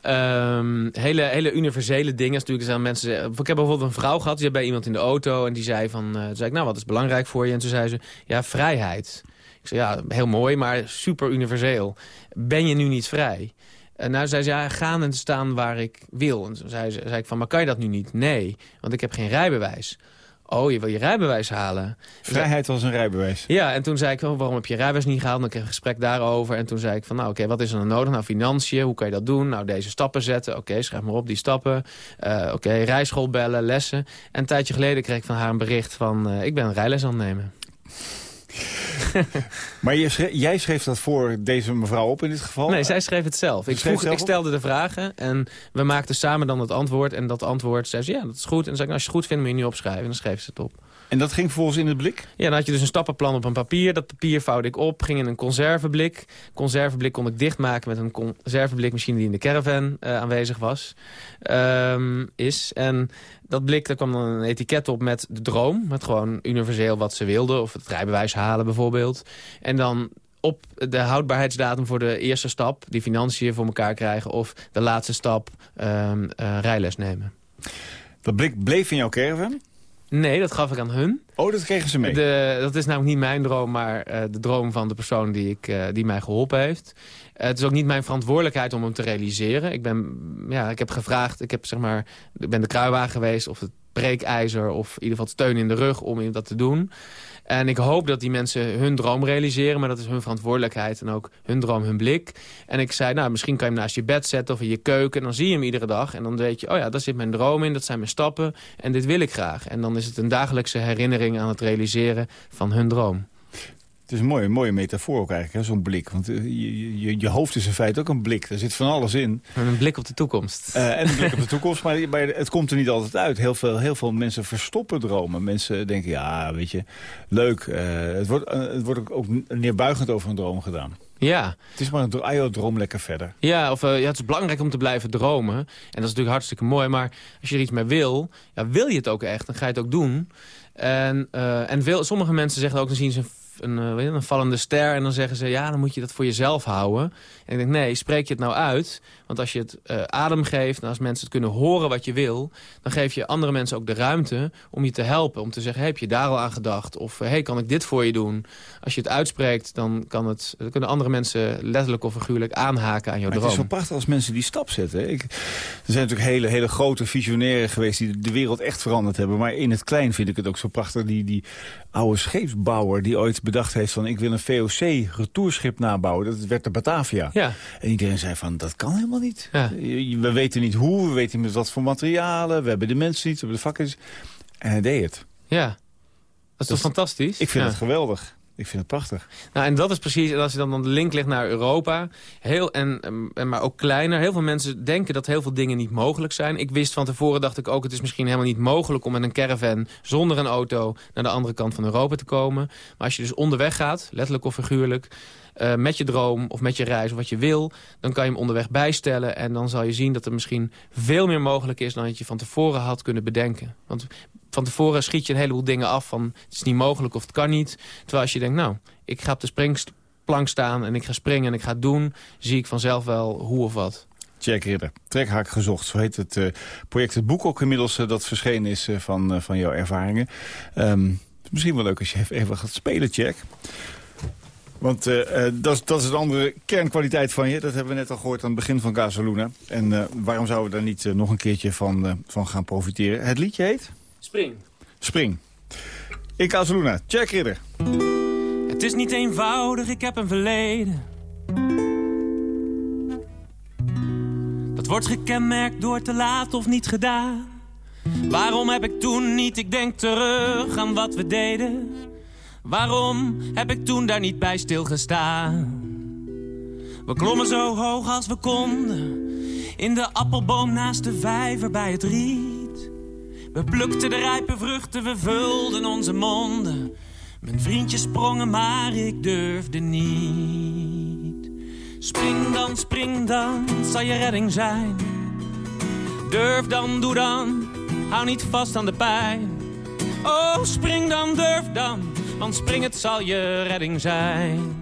Um, hele, hele universele dingen. Natuurlijk zijn mensen, ik heb bijvoorbeeld een vrouw gehad, die bij iemand in de auto... en die zei van, uh, zei ik, nou, wat is belangrijk voor je? En toen zei ze, ja, vrijheid. Ik zei, ja, heel mooi, maar super universeel. Ben je nu niet vrij? En nou zei ze, ja, gaan en staan waar ik wil. En toen zei, ze, zei ik van, maar kan je dat nu niet? Nee, want ik heb geen rijbewijs. Oh, je wil je rijbewijs halen. Vrijheid was een rijbewijs. Ja, en toen zei ik, oh, waarom heb je je rijbewijs niet gehaald? Dan kreeg ik een gesprek daarover. En toen zei ik van, nou oké, wat is er dan nodig? Nou, financiën, hoe kan je dat doen? Nou, deze stappen zetten. Oké, schrijf maar op die stappen. Uh, oké, rijschool bellen, lessen. En een tijdje geleden kreeg ik van haar een bericht van... Uh, ik ben een rijles aan het nemen. maar jij schreef dat voor deze mevrouw op in dit geval? Nee, zij schreef het zelf. Ik, vroeg, zelf ik stelde de vragen en we maakten samen dan het antwoord. En dat antwoord zei ze, ja, dat is goed. En dan zei ik, als je het goed vindt, moet je nu opschrijven. En dan schreef ze het op. En dat ging vervolgens in het blik? Ja, dan had je dus een stappenplan op een papier. Dat papier vouwde ik op, ging in een conserveblik. Conserveblik kon ik dichtmaken met een conserveblikmachine die in de caravan uh, aanwezig was. Um, is. En dat blik, daar kwam dan een etiket op met de droom. Met gewoon universeel wat ze wilde. Of het rijbewijs halen bijvoorbeeld. En dan op de houdbaarheidsdatum voor de eerste stap... die financiën voor elkaar krijgen. Of de laatste stap um, uh, rijles nemen. Dat blik bleef in jouw caravan? Nee, dat gaf ik aan hun. Oh, dat kregen ze mee? De, dat is namelijk niet mijn droom, maar uh, de droom van de persoon die, ik, uh, die mij geholpen heeft. Uh, het is ook niet mijn verantwoordelijkheid om hem te realiseren. Ik, ben, ja, ik heb gevraagd, ik, heb, zeg maar, ik ben de kruiwagen geweest of het breekijzer... of in ieder geval steun in de rug om dat te doen. En ik hoop dat die mensen hun droom realiseren. Maar dat is hun verantwoordelijkheid en ook hun droom, hun blik. En ik zei, nou, misschien kan je hem naast je bed zetten of in je keuken. En dan zie je hem iedere dag. En dan weet je, oh ja, daar zit mijn droom in. Dat zijn mijn stappen. En dit wil ik graag. En dan is het een dagelijkse herinnering aan het realiseren van hun droom. Het is een mooie, mooie metafoor ook eigenlijk, zo'n blik. Want uh, je, je, je, hoofd is in feite ook een blik. Daar zit van alles in. En een blik op de toekomst. Uh, en een blik op de toekomst, maar, maar, het komt er niet altijd uit. Heel veel, heel veel mensen verstoppen dromen. Mensen denken, ja, weet je, leuk. Uh, het wordt, het wordt ook neerbuigend over een droom gedaan. Ja. Het is maar een ah, droom lekker verder. Ja, of, ja, het is belangrijk om te blijven dromen. En dat is natuurlijk hartstikke mooi. Maar als je er iets mee wil, ja, wil je het ook echt, dan ga je het ook doen. En, en veel, sommige mensen zeggen ook, dan zien ze een, uh, een vallende ster en dan zeggen ze... ja, dan moet je dat voor jezelf houden. En ik denk, nee, spreek je het nou uit. Want als je het uh, adem geeft en als mensen het kunnen horen wat je wil... dan geef je andere mensen ook de ruimte om je te helpen. Om te zeggen, hey, heb je daar al aan gedacht? Of hey, kan ik dit voor je doen? Als je het uitspreekt, dan, kan het, dan kunnen andere mensen letterlijk of figuurlijk aanhaken aan jouw maar droom. Het is zo prachtig als mensen die stap zetten. Ik, er zijn natuurlijk hele, hele grote visionairen geweest die de wereld echt veranderd hebben. Maar in het klein vind ik het ook zo prachtig. Die, die oude scheepsbouwer die ooit bedacht heeft van... ik wil een VOC-retourschip nabouwen. Dat werd de Batavia. Ja. En iedereen zei van, dat kan helemaal niet. Ja. We weten niet hoe, we weten niet met wat voor materialen. We hebben de mensen niet, we hebben de vakken En hij deed het. Ja, dat is toch fantastisch? Ik vind ja. het geweldig. Ik vind het prachtig. Nou, en dat is precies, als je dan de link legt naar Europa, heel, en, en, maar ook kleiner. Heel veel mensen denken dat heel veel dingen niet mogelijk zijn. Ik wist van tevoren, dacht ik ook, het is misschien helemaal niet mogelijk om met een caravan zonder een auto naar de andere kant van Europa te komen. Maar als je dus onderweg gaat, letterlijk of figuurlijk, uh, met je droom of met je reis of wat je wil... dan kan je hem onderweg bijstellen en dan zal je zien dat er misschien veel meer mogelijk is... dan dat je van tevoren had kunnen bedenken. Want van tevoren schiet je een heleboel dingen af van het is niet mogelijk of het kan niet. Terwijl als je denkt, nou, ik ga op de springplank staan en ik ga springen en ik ga het doen... zie ik vanzelf wel hoe of wat. Jack Ridder, Trekhaak gezocht. Zo heet het uh, project. Het boek ook inmiddels uh, dat verschenen is van, van jouw ervaringen. Um, misschien wel leuk als je even gaat spelen, Jack. Want uh, uh, dat, dat is een andere kernkwaliteit van je. Dat hebben we net al gehoord aan het begin van Casaluna. En uh, waarom zouden we daar niet nog een keertje van, van gaan profiteren? Het liedje heet? Spring. Spring. In Casaluna, Jack Ridder. Het is niet eenvoudig, ik heb een verleden. Dat wordt gekenmerkt door te laat of niet gedaan. Waarom heb ik toen niet, ik denk terug aan wat we deden. Waarom heb ik toen daar niet bij stilgestaan? We klommen zo hoog als we konden. In de appelboom naast de vijver bij het riet. We plukten de rijpe vruchten, we vulden onze monden. Mijn vriendjes sprongen, maar ik durfde niet. Spring dan, spring dan, zal je redding zijn. Durf dan, doe dan, hou niet vast aan de pijn. Oh, spring dan, durf dan, want spring het zal je redding zijn.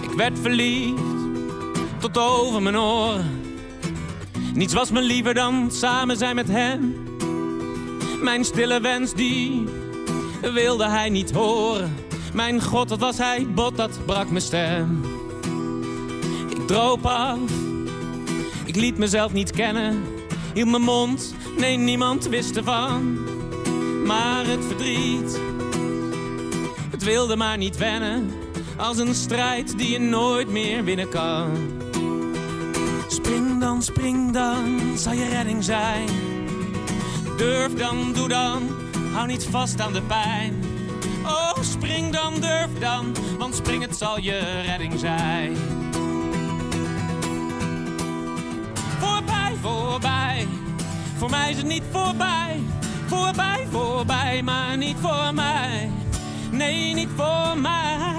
Ik werd verliefd, tot over mijn oren. Niets was me liever dan samen zijn met hem. Mijn stille wens die wilde hij niet horen. Mijn god, wat was hij bot, dat brak mijn stem. Ik droop af, ik liet mezelf niet kennen. Hield mijn mond, nee niemand wist ervan. Maar het verdriet, het wilde maar niet wennen. Als een strijd die je nooit meer winnen kan. Spring dan, spring dan, zal je redding zijn. Durf dan, doe dan, hou niet vast aan de pijn. Oh, spring dan, durf dan, want spring het zal je redding zijn. Voorbij, voorbij, voor mij is het niet voorbij. Voorbij, voorbij, maar niet voor mij. Nee, niet voor mij.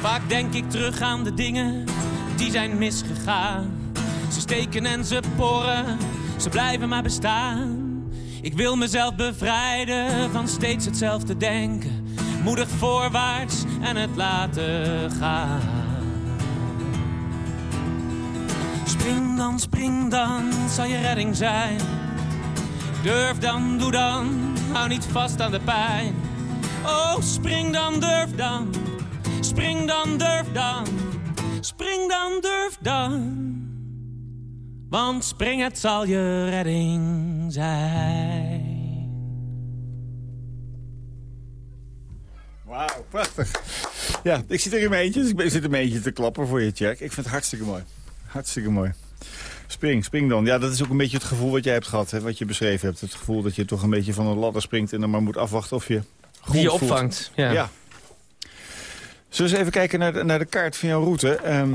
Vaak denk ik terug aan de dingen die zijn misgegaan. Ze steken en ze porren, ze blijven maar bestaan. Ik wil mezelf bevrijden van steeds hetzelfde denken. Moedig voorwaarts en het laten gaan. Spring dan, spring dan, zal je redding zijn. Durf dan, doe dan, hou niet vast aan de pijn. Oh, spring dan, durf dan, spring dan, durf dan, spring dan, durf dan. Want spring het zal je redding zijn. Wauw, prachtig. Ja, ik zit er in mijn eentje, dus ik ben- zit in mijn eentje te klappen voor je, Jack. Ik vind het hartstikke mooi. Hartstikke mooi. Spring, spring dan. Ja, dat is ook een beetje het gevoel wat jij hebt gehad, hè, wat je beschreven hebt. Het gevoel dat je toch een beetje van een ladder springt en dan maar moet afwachten of je Die je voelt. opvangt. Ja. Ja. Zullen we eens even kijken naar de, naar de kaart van jouw route? Ehm,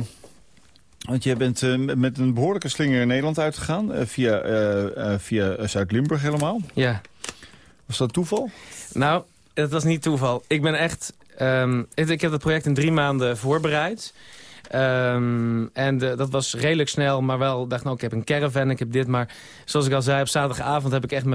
want je bent eh, met- een behoorlijke slinger Nederland uitgegaan. eh, via eh, via Zuid-Limburg helemaal. ja. Was dat toeval? Nou, het was niet toeval. Ik ben echt... ehm, ik ik heb het project in drie maanden voorbereid. Ehm, en de- dat was redelijk snel, maar wel dacht nou, ik heb een caravan, ik heb dit. Maar zoals ik al zei, op zaterdagavond heb ik echt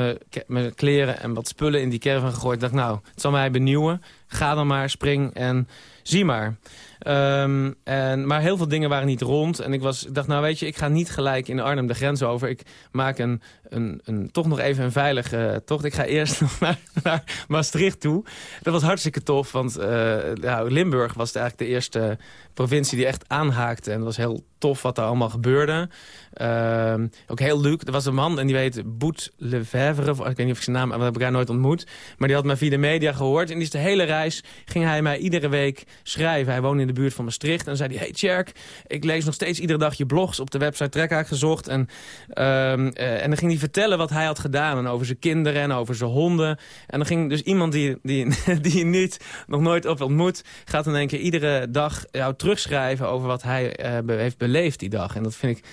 mijn kleren en wat spullen in die caravan gegooid. Ik dacht nou, het zal mij benieuwen. Ga dan maar, spring en zie maar. Ehm, en, maar heel veel dingen waren niet rond. En ik, was, dacht, nou weet je, ik ga niet gelijk in Arnhem de grens over. Ik maak een, een, een, toch nog even een veilige tocht. Ik ga eerst nog naar, naar Maastricht toe. Dat was hartstikke tof, want eh, nou, Limburg was eigenlijk de eerste provincie die echt aanhaakte. En het was heel tof wat er allemaal gebeurde. Ehm, ook heel leuk. Er was een man en die weet Boet Lefevre. Ik weet niet of ik zijn naam, want heb ik haar nooit ontmoet. Maar die had mij via de media gehoord. En die is de hele reis ging hij mij iedere week schrijven. Hij woonde in de buurt van Maastricht. En dan zei hij, hey Tjerk, ik lees nog steeds iedere dag je blogs op de website Trekhaak gezocht. En, ehm, eh, en dan ging hij vertellen wat hij had gedaan. En over zijn kinderen en over zijn honden. En dan ging dus iemand die, die, die je niet, nog nooit op ontmoet... gaat in één keer iedere dag jou terugschrijven over wat hij eh, heeft beleefd die dag. En dat vind ik...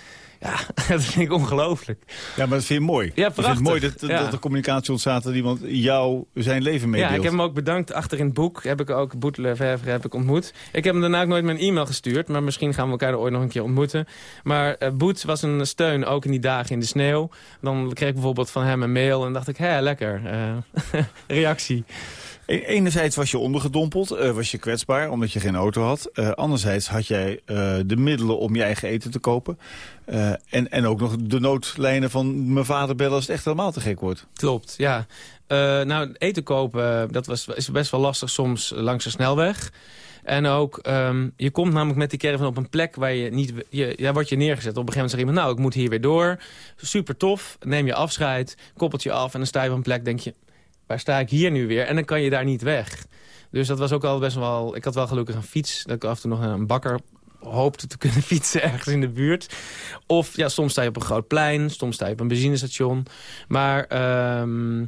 Ja, dat vind ik ongelooflijk. Ja, maar dat vind je mooi. Ja, het mooi prachtig. dat, Ja. dat er communicatie ontstaat dat iemand jou zijn leven meedeelt. Ja, ik heb hem ook bedankt. Achter in het boek heb ik ook Boet Lefevre heb ik ontmoet. Ik heb hem daarna ook nooit mijn e-mail gestuurd. Maar misschien gaan we elkaar er ooit nog een keer ontmoeten. Maar eh, Boet was een steun, ook in die dagen in de sneeuw. Dan kreeg ik bijvoorbeeld van hem een mail en dacht ik, hé, lekker. eh, reactie. E- Enerzijds was je ondergedompeld, eh, was je kwetsbaar omdat je geen auto had. Anderzijds had jij de middelen om je eigen eten te kopen. Eh, en, en ook nog de noodlijnen van mijn vader bellen als het echt helemaal te gek wordt. Klopt, ja. Eh, nou, eten kopen, dat was, is best wel lastig soms langs de snelweg. En ook, ehm, je komt namelijk met die caravan op een plek waar je niet... Je, daar word je neergezet. Op een gegeven moment zegt iemand, nou, ik moet hier weer door. Super tof. Neem je afscheid, koppelt je af en dan sta je op een plek, denk je... Waar sta ik hier nu weer? En dan kan je daar niet weg. Dus dat was ook al best wel... Ik had wel gelukkig een fiets. Dat ik af en toe nog een bakker hoopte te kunnen fietsen ergens in de buurt. Of ja, soms sta je op een groot plein, soms sta je op een benzinestation. Maar... Ehm,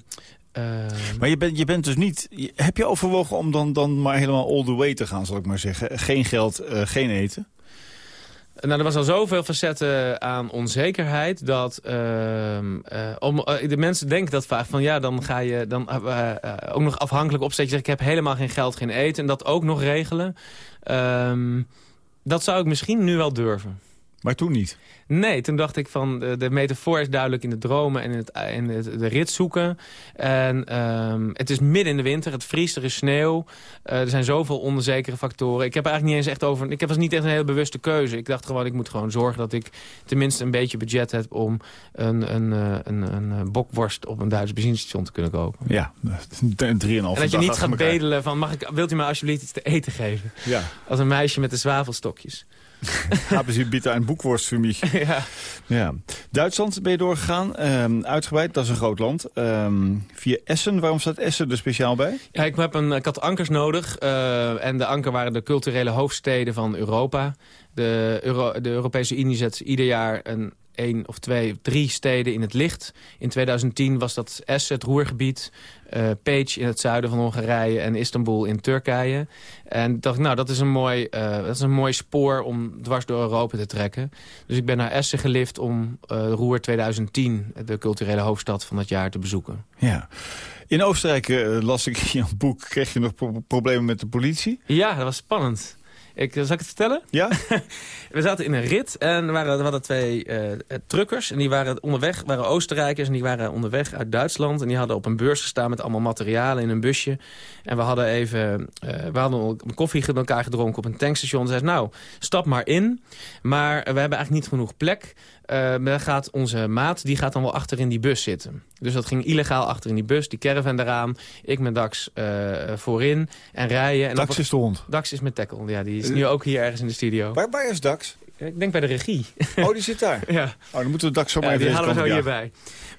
ehm, maar je bent, je bent dus niet... Heb je overwogen om dan, dan maar helemaal all the way te gaan, zal ik maar zeggen? Geen geld, uh, geen eten? Nou, er was al zoveel facetten aan onzekerheid... dat uh, uh, om, uh, de mensen denken dat vaak van... ja, dan ga je dan, ook nog afhankelijk opzetten. Je zegt, ik heb helemaal geen geld, geen eten. En dat ook nog regelen. Um, dat zou ik misschien nu wel durven. Maar toen niet? Nee, toen dacht ik van de, de metafoor is duidelijk in de dromen en in, het, in het, de rit zoeken. En um, het is midden in de winter, het vriest, er is sneeuw. Uh, er zijn zoveel onzekere factoren. Ik heb eigenlijk niet eens echt over... Ik heb was niet echt een hele bewuste keuze. Ik dacht gewoon, ik moet gewoon zorgen dat ik tenminste een beetje budget heb... om een, een, eh, een, een, een bokworst op een Duits benzinestation te kunnen kopen. Ja, drieënhalf En dat je niet gaat bedelen van, mag ik, wilt u mij alsjeblieft iets te eten geven? Ja. Als een meisje met de zwavelstokjes. Hebben ze bieten een boekworst voor mij. Ja. ja. Duitsland ben je doorgegaan. Um, uitgebreid, dat is een groot land. Um, via Essen, waarom staat Essen er speciaal bij? Ja, ik, heb een, ik had ankers nodig. Uh, en de anker waren de culturele hoofdsteden van Europa. De, Euro, de Europese Unie zet ieder jaar een één of twee, drie steden in het licht. In 2010 was dat Essen, het Roergebied, uh, Page in het zuiden van Hongarije en Istanbul in Turkije. En dacht nou, dat is, een mooi, uh, dat is een mooi spoor om dwars door Europa te trekken. Dus ik ben naar Essen gelift om uh, Roer 2010, de culturele hoofdstad van het jaar, te bezoeken. Ja. In Oostenrijk las ik in een boek, kreeg je nog pro problemen met de politie? Ja, dat was spannend. Ik, zal ik het vertellen? Ja. we zaten in een rit en waren, er hadden twee uh, truckers. En die waren onderweg, waren Oostenrijkers en die waren onderweg uit Duitsland. En die hadden op een beurs gestaan met allemaal materialen in een busje. En we hadden even, uh, we hadden een koffie met elkaar gedronken op een tankstation. En zei nou, stap maar in. Maar we hebben eigenlijk niet genoeg plek. Uh, gaat onze maat die gaat dan wel achter in die bus zitten. Dus dat ging illegaal achter in die bus, die caravan eraan. Ik met Dax uh, voorin en rijden. En Dax is de hond? Dax is met tackle, ja. Die is nu ook hier ergens in de studio. Waar, waar is Dax? Ik denk bij de regie. Oh, die zit daar? ja. Oh, dan moeten we Dax zo maar ja, even die halen we zo hierbij.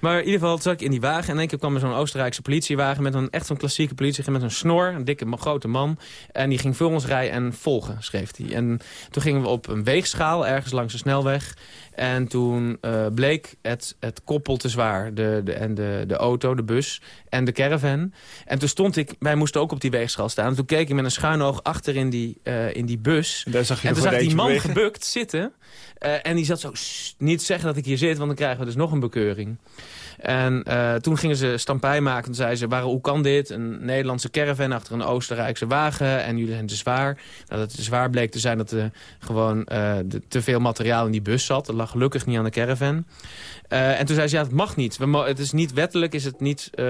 Maar in ieder geval zat ik in die wagen. En in één keer kwam er zo'n Oostenrijkse politiewagen... met een echt zo'n klassieke politie met een snor. Een dikke, grote man. En die ging voor ons rijden en volgen, schreef hij. En toen gingen we op een weegschaal ergens langs de snelweg. En toen uh, bleek het, het koppel te zwaar. De, de, en de, de auto, de bus en de caravan. En toen stond ik, wij moesten ook op die weegschaal staan. En toen keek ik met een schuin oog achter in die, uh, in die bus. En, daar zag je en toen zag die man bewegen. gebukt zitten. Uh, en die zat zo, niet zeggen dat ik hier zit, want dan krijgen we dus nog een bekeuring. En uh, toen gingen ze stampij maken. Toen zeiden ze, waar, hoe kan dit? Een Nederlandse caravan achter een Oostenrijkse wagen. En jullie zijn te zwaar. Nou, dat het te zwaar bleek te zijn dat er gewoon uh, de, te veel materiaal in die bus zat. Dat lag gelukkig niet aan de caravan. Uh, en toen zei ze, ja, het mag niet. We het is niet wettelijk, is het niet... Uh,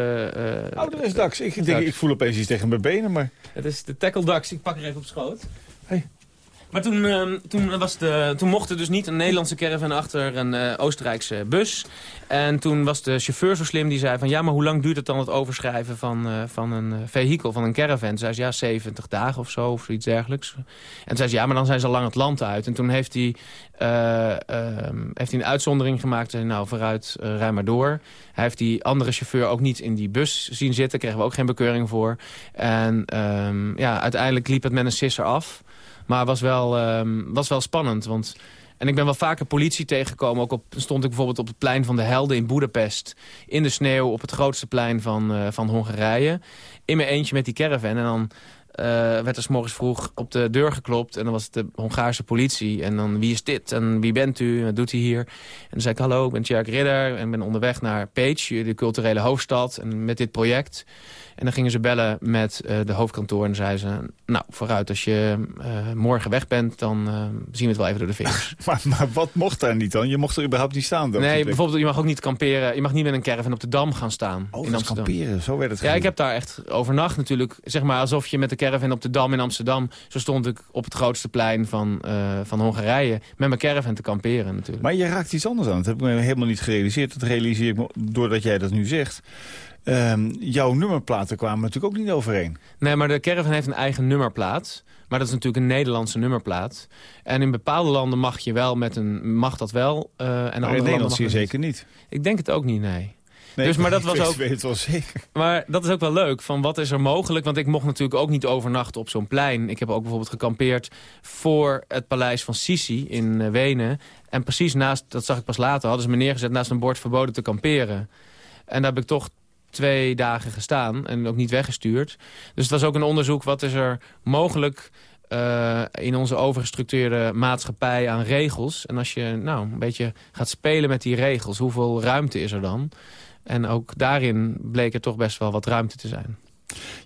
oh, dat is Dax. Ik, denk, ik voel opeens iets tegen mijn benen, maar... Het is de tackle Dax. Ik pak er even op schoot. Hey. Maar toen, uh, toen, was de, toen mocht er dus niet een Nederlandse caravan achter een uh, Oostenrijkse bus. En toen was de chauffeur zo slim, die zei van... ja, maar hoe lang duurt het dan het overschrijven van, uh, van een vehikel, van een caravan? Toen zei ze, ja, 70 dagen of zo, of zoiets dergelijks. En toen zei ze, ja, maar dan zijn ze al lang het land uit. En toen heeft hij, heeft hij een uitzondering gemaakt. Zei, nou, vooruit, rij maar door. Hij heeft die andere chauffeur ook niet in die bus zien zitten. Kregen we ook geen bekeuring voor. En um, ja, uiteindelijk liep het met een sisser af... Maar was wel, um, was wel spannend. Want, en ik ben wel vaker politie tegengekomen. Ook op, stond ik bijvoorbeeld op het plein van de Helden in Boedapest. In de sneeuw op het grootste plein van, uh, van Hongarije. In mijn eentje met die caravan. En dan uh, werd er 's morgens vroeg op de deur geklopt. En dan was het de Hongaarse politie. En dan, wie is dit? En wie bent u? En wat doet hij hier? En dan zei ik, hallo, ik ben Tjerk Ridder. En ben onderweg naar Page, de culturele hoofdstad. En met dit project... En dan gingen ze bellen met uh, de hoofdkantoor en zeiden ze... nou, vooruit, als je uh, morgen weg bent, dan uh, zien we het wel even door de vingers. maar, maar, wat mocht daar niet dan? Je mocht er überhaupt niet staan? Dan nee, bijvoorbeeld, je mag ook niet kamperen. Je mag niet met een caravan op de Dam gaan staan. Oh, in Amsterdam. kamperen, zo werd het Ja, ik heb daar echt overnacht natuurlijk. Zeg maar alsof je met de caravan op de Dam in Amsterdam... zo stond ik op het grootste plein van, van Hongarije... met mijn caravan te kamperen natuurlijk. Maar je raakt iets anders aan. Dat heb ik me helemaal niet gerealiseerd. Dat realiseer ik me doordat jij dat nu zegt. Ehm, jouw nummerplaten kwamen natuurlijk ook niet overeen. Nee, maar de caravan heeft een eigen nummerplaat. Maar dat is natuurlijk een Nederlandse nummerplaat. En in bepaalde landen mag je wel met een mag dat wel. Uh, en in andere Nederland zie je zeker niet. Ik denk het ook niet, nee. Nee, dus, maar dat was ook. Weet het wel zeker. Maar dat is ook wel leuk. Van wat is er mogelijk? Want ik mocht natuurlijk ook niet overnachten op zo'n plein. Ik heb ook bijvoorbeeld gekampeerd voor het paleis van Sisi in uh, Wenen. En precies naast, dat zag ik pas later, hadden ze me neergezet naast een bord verboden te kamperen. En daar heb ik toch twee dagen gestaan en ook niet weggestuurd. Dus het was ook een onderzoek, wat is er mogelijk uh, in onze overgestructureerde maatschappij aan regels. En als je nou, een beetje gaat spelen met die regels, hoeveel ruimte is er dan? En ook daarin bleek er toch best wel wat ruimte te zijn.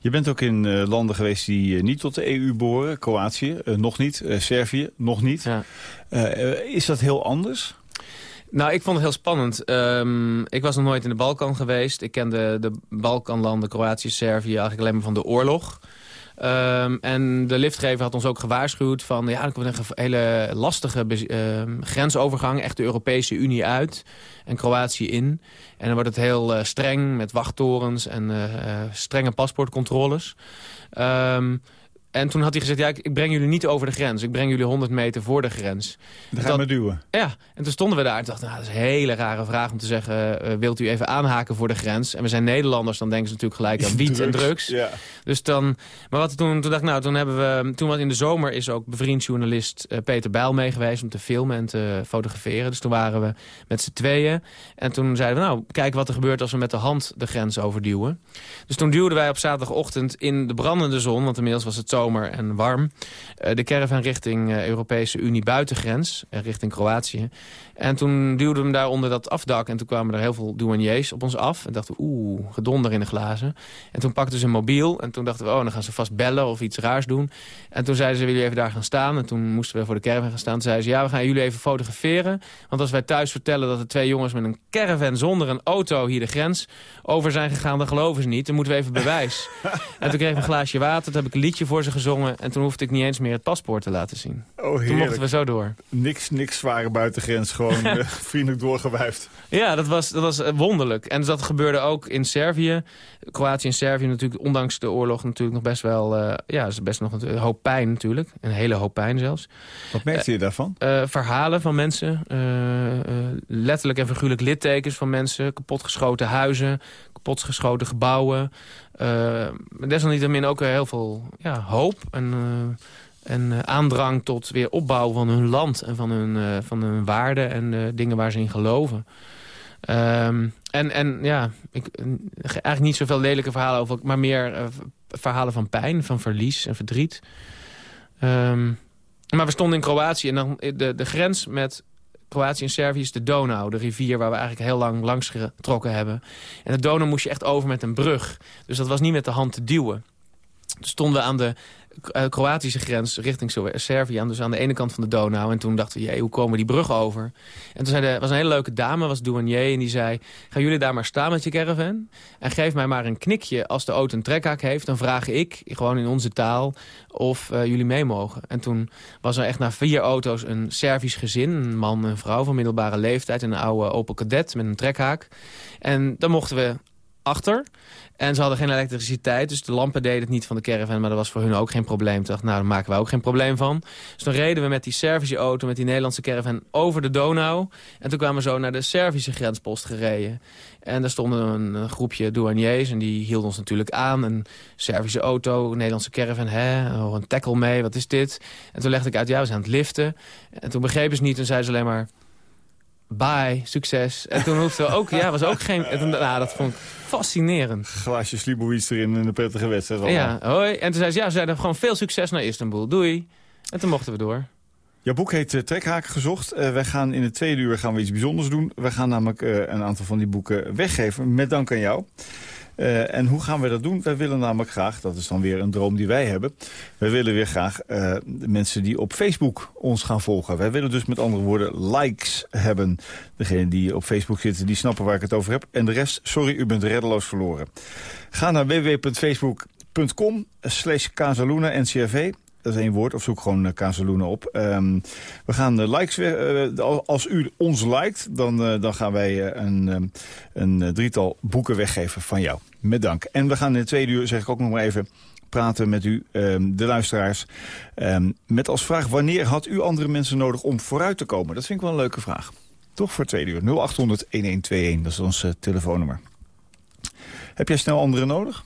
Je bent ook in uh, landen geweest die uh, niet tot de EU behoren. Kroatië, nog niet. Servië, nog niet. Ja. is dat heel anders? Nou, ik vond het heel spannend. Um, ik was nog nooit in de Balkan geweest. Ik kende de Balkanlanden, Kroatië, Servië eigenlijk alleen maar van de oorlog. Um, en de liftgever had ons ook gewaarschuwd van... ja, er komt een hele lastige uh, grensovergang, echt de Europese Unie uit en Kroatië in. En dan wordt het heel uh, streng met wachttorens en uh, strenge paspoortcontroles. Um, en toen had hij gezegd, ja, ik, breng jullie niet over de grens. Ik breng jullie 100 meter voor de grens. Dan gaan we duwen. Ja, en toen stonden we daar en dachten, nou, dat is een hele rare vraag om te zeggen... Uh, wilt u even aanhaken voor de grens? En we zijn Nederlanders, dan denken ze natuurlijk gelijk aan wiet en drugs. Ja. Dus dan, maar wat toen, toen dacht ik, nou, toen hebben we... Toen was in de zomer is ook bevriend journalist uh, Peter Bijl meegeweest... om te filmen en te fotograferen. Dus toen waren we met z'n tweeën. En toen zeiden we, nou, kijk wat er gebeurt als we met de hand de grens overduwen. Dus toen duwden wij op zaterdagochtend in de brandende zon... want inmiddels was het zomer en warm. Uh, de caravan richting uh, Europese Unie buitengrens, uh, richting Kroatië. En toen duwden we hem daar onder dat afdak. En toen kwamen er heel veel douaniers op ons af. En dachten we, oeh, gedonder in de glazen. En toen pakten ze een mobiel. En toen dachten we, oh, dan gaan ze vast bellen of iets raars doen. En toen zeiden ze, willen jullie even daar gaan staan? En toen moesten we voor de caravan gaan staan. Toen zeiden ze, ja, we gaan jullie even fotograferen. Want als wij thuis vertellen dat er twee jongens met een caravan zonder een auto hier de grens over zijn gegaan, dan geloven ze niet. Dan moeten we even bewijs. en toen kreeg ik een glaasje water. Toen heb ik een liedje voor ze gezongen. En toen hoefde ik niet eens meer het paspoort te laten zien. Oh, toen mochten we zo door. Niks, niks zware buitengrens, gewoon uh, vriendelijk doorgewuifd. Ja, dat was, dat was eh, wonderlijk. En dat gebeurde ook in Servië. Kroatië en Servië natuurlijk, ondanks de oorlog natuurlijk nog best wel... Uh, ja, is best nog een, hoop pijn natuurlijk. Een hele hoop pijn zelfs. Wat merkte je daarvan? verhalen van mensen. letterlijk en figuurlijk littekens van mensen. Kapotgeschoten huizen. Gebouwen. desalniettemin ook heel veel ja, hoop en en uh, aandrang tot weer opbouw van hun land en van hun, van hun waarden en dingen waar ze in geloven. Um, en, en ja, ik, eigenlijk niet zoveel lelijke verhalen over, maar meer verhalen van pijn, van verlies en verdriet. Um, maar we stonden in Kroatië en dan de, de grens met Kroatië en Servië is de Donau, de rivier waar we eigenlijk heel lang langs getrokken hebben. En de Donau moest je echt over met een brug. Dus dat was niet met de hand te duwen. Toen stonden we aan de Kroatische grens richting Servië. Dus aan de ene kant van de Donau. En toen dachten we, jee, hoe komen die brug over? En toen zei de, was een hele leuke dame, was douanier. En die zei, gaan jullie daar maar staan met je caravan? En geef mij maar een knikje als de auto een trekhaak heeft. Dan vraag ik, gewoon in onze taal, of uh, jullie mee mogen. En toen was er echt na vier auto's een Servisch gezin. Een man en vrouw van middelbare leeftijd. En een oude Opel Kadett met een trekhaak. En dan mochten we achter. En ze hadden geen elektriciteit, dus de lampen deden het niet van de caravan... maar dat was voor hun ook geen probleem. Toen dacht nou, daar maken wij ook geen probleem van. Dus toen reden we met die Servische auto, met die Nederlandse caravan... over de Donau. En toen kwamen we zo naar de Servische grenspost gereden. En daar stonden een, groepje douaniers en die hielden ons natuurlijk aan. Een Servische auto, een Nederlandse caravan, hè, een tackle mee, wat is dit? En toen legde ik uit, ja, we zijn aan het liften. En toen begrepen ze niet en zeiden ze alleen maar bye, succes. En toen hoefde ook, ja, was ook geen... En nou, dat vond ik fascinerend. Glaasje Slibowitz erin in de prettige wedstrijd. Ja, hoi. En toen zei ze, ja, ze zeiden gewoon veel succes naar Istanbul. Doei. En toen mochten we door. Jouw boek heet uh, Trekhaken gezocht. Uh, wij gaan in het tweede uur gaan we iets bijzonders doen. We gaan namelijk uh, een aantal van die boeken weggeven, met dank aan jou. Uh, en hoe gaan we dat doen? Wij willen namelijk graag, dat is dan weer een droom die wij hebben... wij willen weer graag de mensen die op Facebook ons gaan volgen. Wij willen dus met andere woorden likes hebben. Degene die op Facebook zitten, die snappen waar ik het over heb. En de rest, sorry, u bent reddeloos verloren. Ga naar www.facebook.com slash NCRV. Dat is één woord, of zoek gewoon Casaluna op. Um, we gaan de likes weer. Uh, als u ons liked, dan, uh, dan gaan wij een, een drietal boeken weggeven van jou. Met dank. En we gaan in de tweede uur, zeg ik ook nog maar even praten met u, ehm, de luisteraars. Ehm, met als vraag, wanneer had u andere mensen nodig om vooruit te komen? Dat vind ik wel een leuke vraag. Toch voor twee uur. 0800-1121, dat is ons telefoonnummer. Heb jij snel anderen nodig?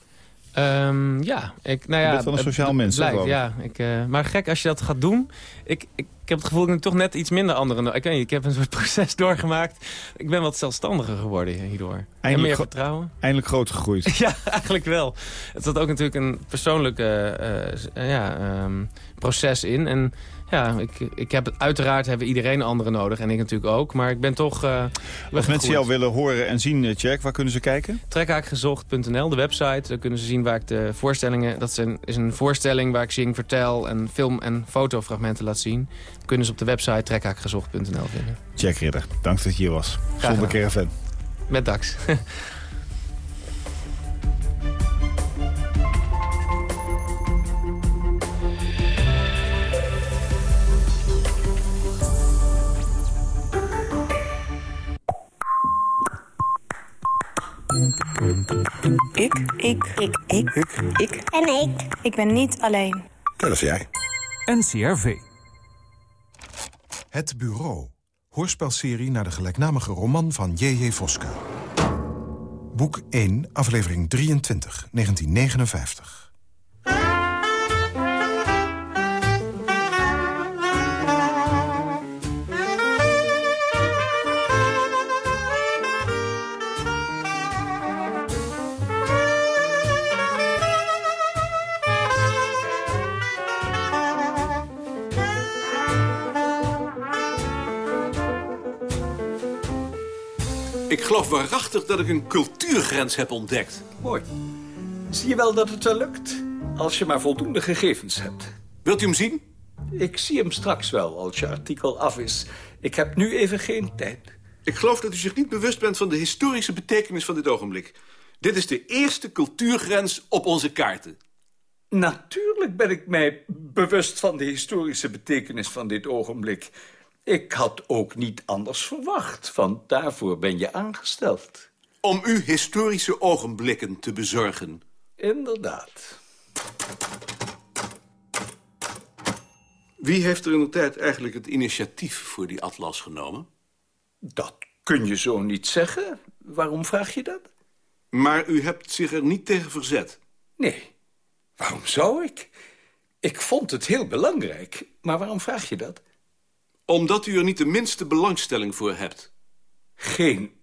Um, ja, ik, nou ja, je bent wel een sociaal mens. Blijkt, ja. Ik, uh, maar gek als je dat gaat doen. Ik, ik, ik heb het gevoel dat ik toch net iets minder anderen... Ik weet niet, ik heb een soort proces doorgemaakt. Ik ben wat zelfstandiger geworden hierdoor. Eindelijk en meer vertrouwen. Eindelijk groot gegroeid. ja, eigenlijk wel. Het zat ook natuurlijk een persoonlijk uh, uh, ja, um, proces in. En ja, ik, ik heb, uiteraard hebben iedereen anderen nodig. En ik natuurlijk ook. Maar ik ben toch... Uh, Als mensen jou willen horen en zien, uh, Jack, waar kunnen ze kijken? Trekhaakgezocht.nl, de website. Daar kunnen ze zien waar ik de voorstellingen... Dat is een, is een voorstelling waar ik zing, vertel en film- en fotofragmenten laat zien. Kunnen ze op de website trekhaakgezocht.nl vinden. Jack Ridder, dank dat je hier was. Zonder caravan. Met Dax. Ik. Ik. Ik. Ik. Ik. En ik. Ik ben niet alleen. Dat is jij. NCRV. Het Bureau. Hoorspelserie naar de gelijknamige roman van J.J. Voska. Boek 1, aflevering 23, 1959. Ik geloof waarachtig dat ik een cultuurgrens heb ontdekt. Mooi. Zie je wel dat het wel lukt? Als je maar voldoende gegevens hebt. Wilt u hem zien? Ik zie hem straks wel, als je artikel af is. Ik heb nu even geen tijd. Ik geloof dat u zich niet bewust bent van de historische betekenis van dit ogenblik. Dit is de eerste cultuurgrens op onze kaarten. Natuurlijk ben ik mij bewust van de historische betekenis van dit ogenblik. Ik had ook niet anders verwacht, want daarvoor ben je aangesteld. Om u historische ogenblikken te bezorgen. Inderdaad. Wie heeft er in de tijd eigenlijk het initiatief voor die atlas genomen? Dat kun je zo niet zeggen. Waarom vraag je dat? Maar u hebt zich er niet tegen verzet? Nee. Waarom zou ik? Ik vond het heel belangrijk. Maar waarom vraag je dat? Omdat u er niet de minste belangstelling voor hebt. Geen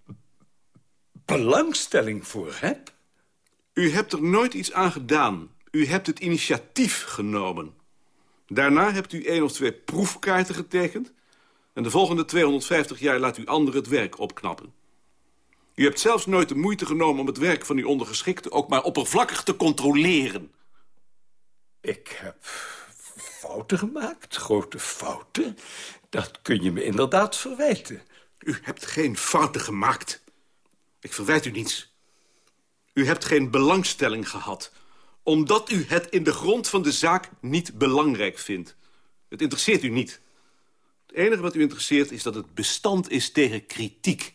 belangstelling voor heb? U hebt er nooit iets aan gedaan. U hebt het initiatief genomen. Daarna hebt u één of twee proefkaarten getekend... en de volgende 250 jaar laat u anderen het werk opknappen. U hebt zelfs nooit de moeite genomen om het werk van uw ondergeschikte... ook maar oppervlakkig te controleren. Ik heb fouten gemaakt, grote fouten. Dat kun je me inderdaad verwijten. U hebt geen fouten gemaakt. Ik verwijt u niets. U hebt geen belangstelling gehad. Omdat u het in de grond van de zaak niet belangrijk vindt. Het interesseert u niet. Het enige wat u interesseert is dat het bestand is tegen kritiek.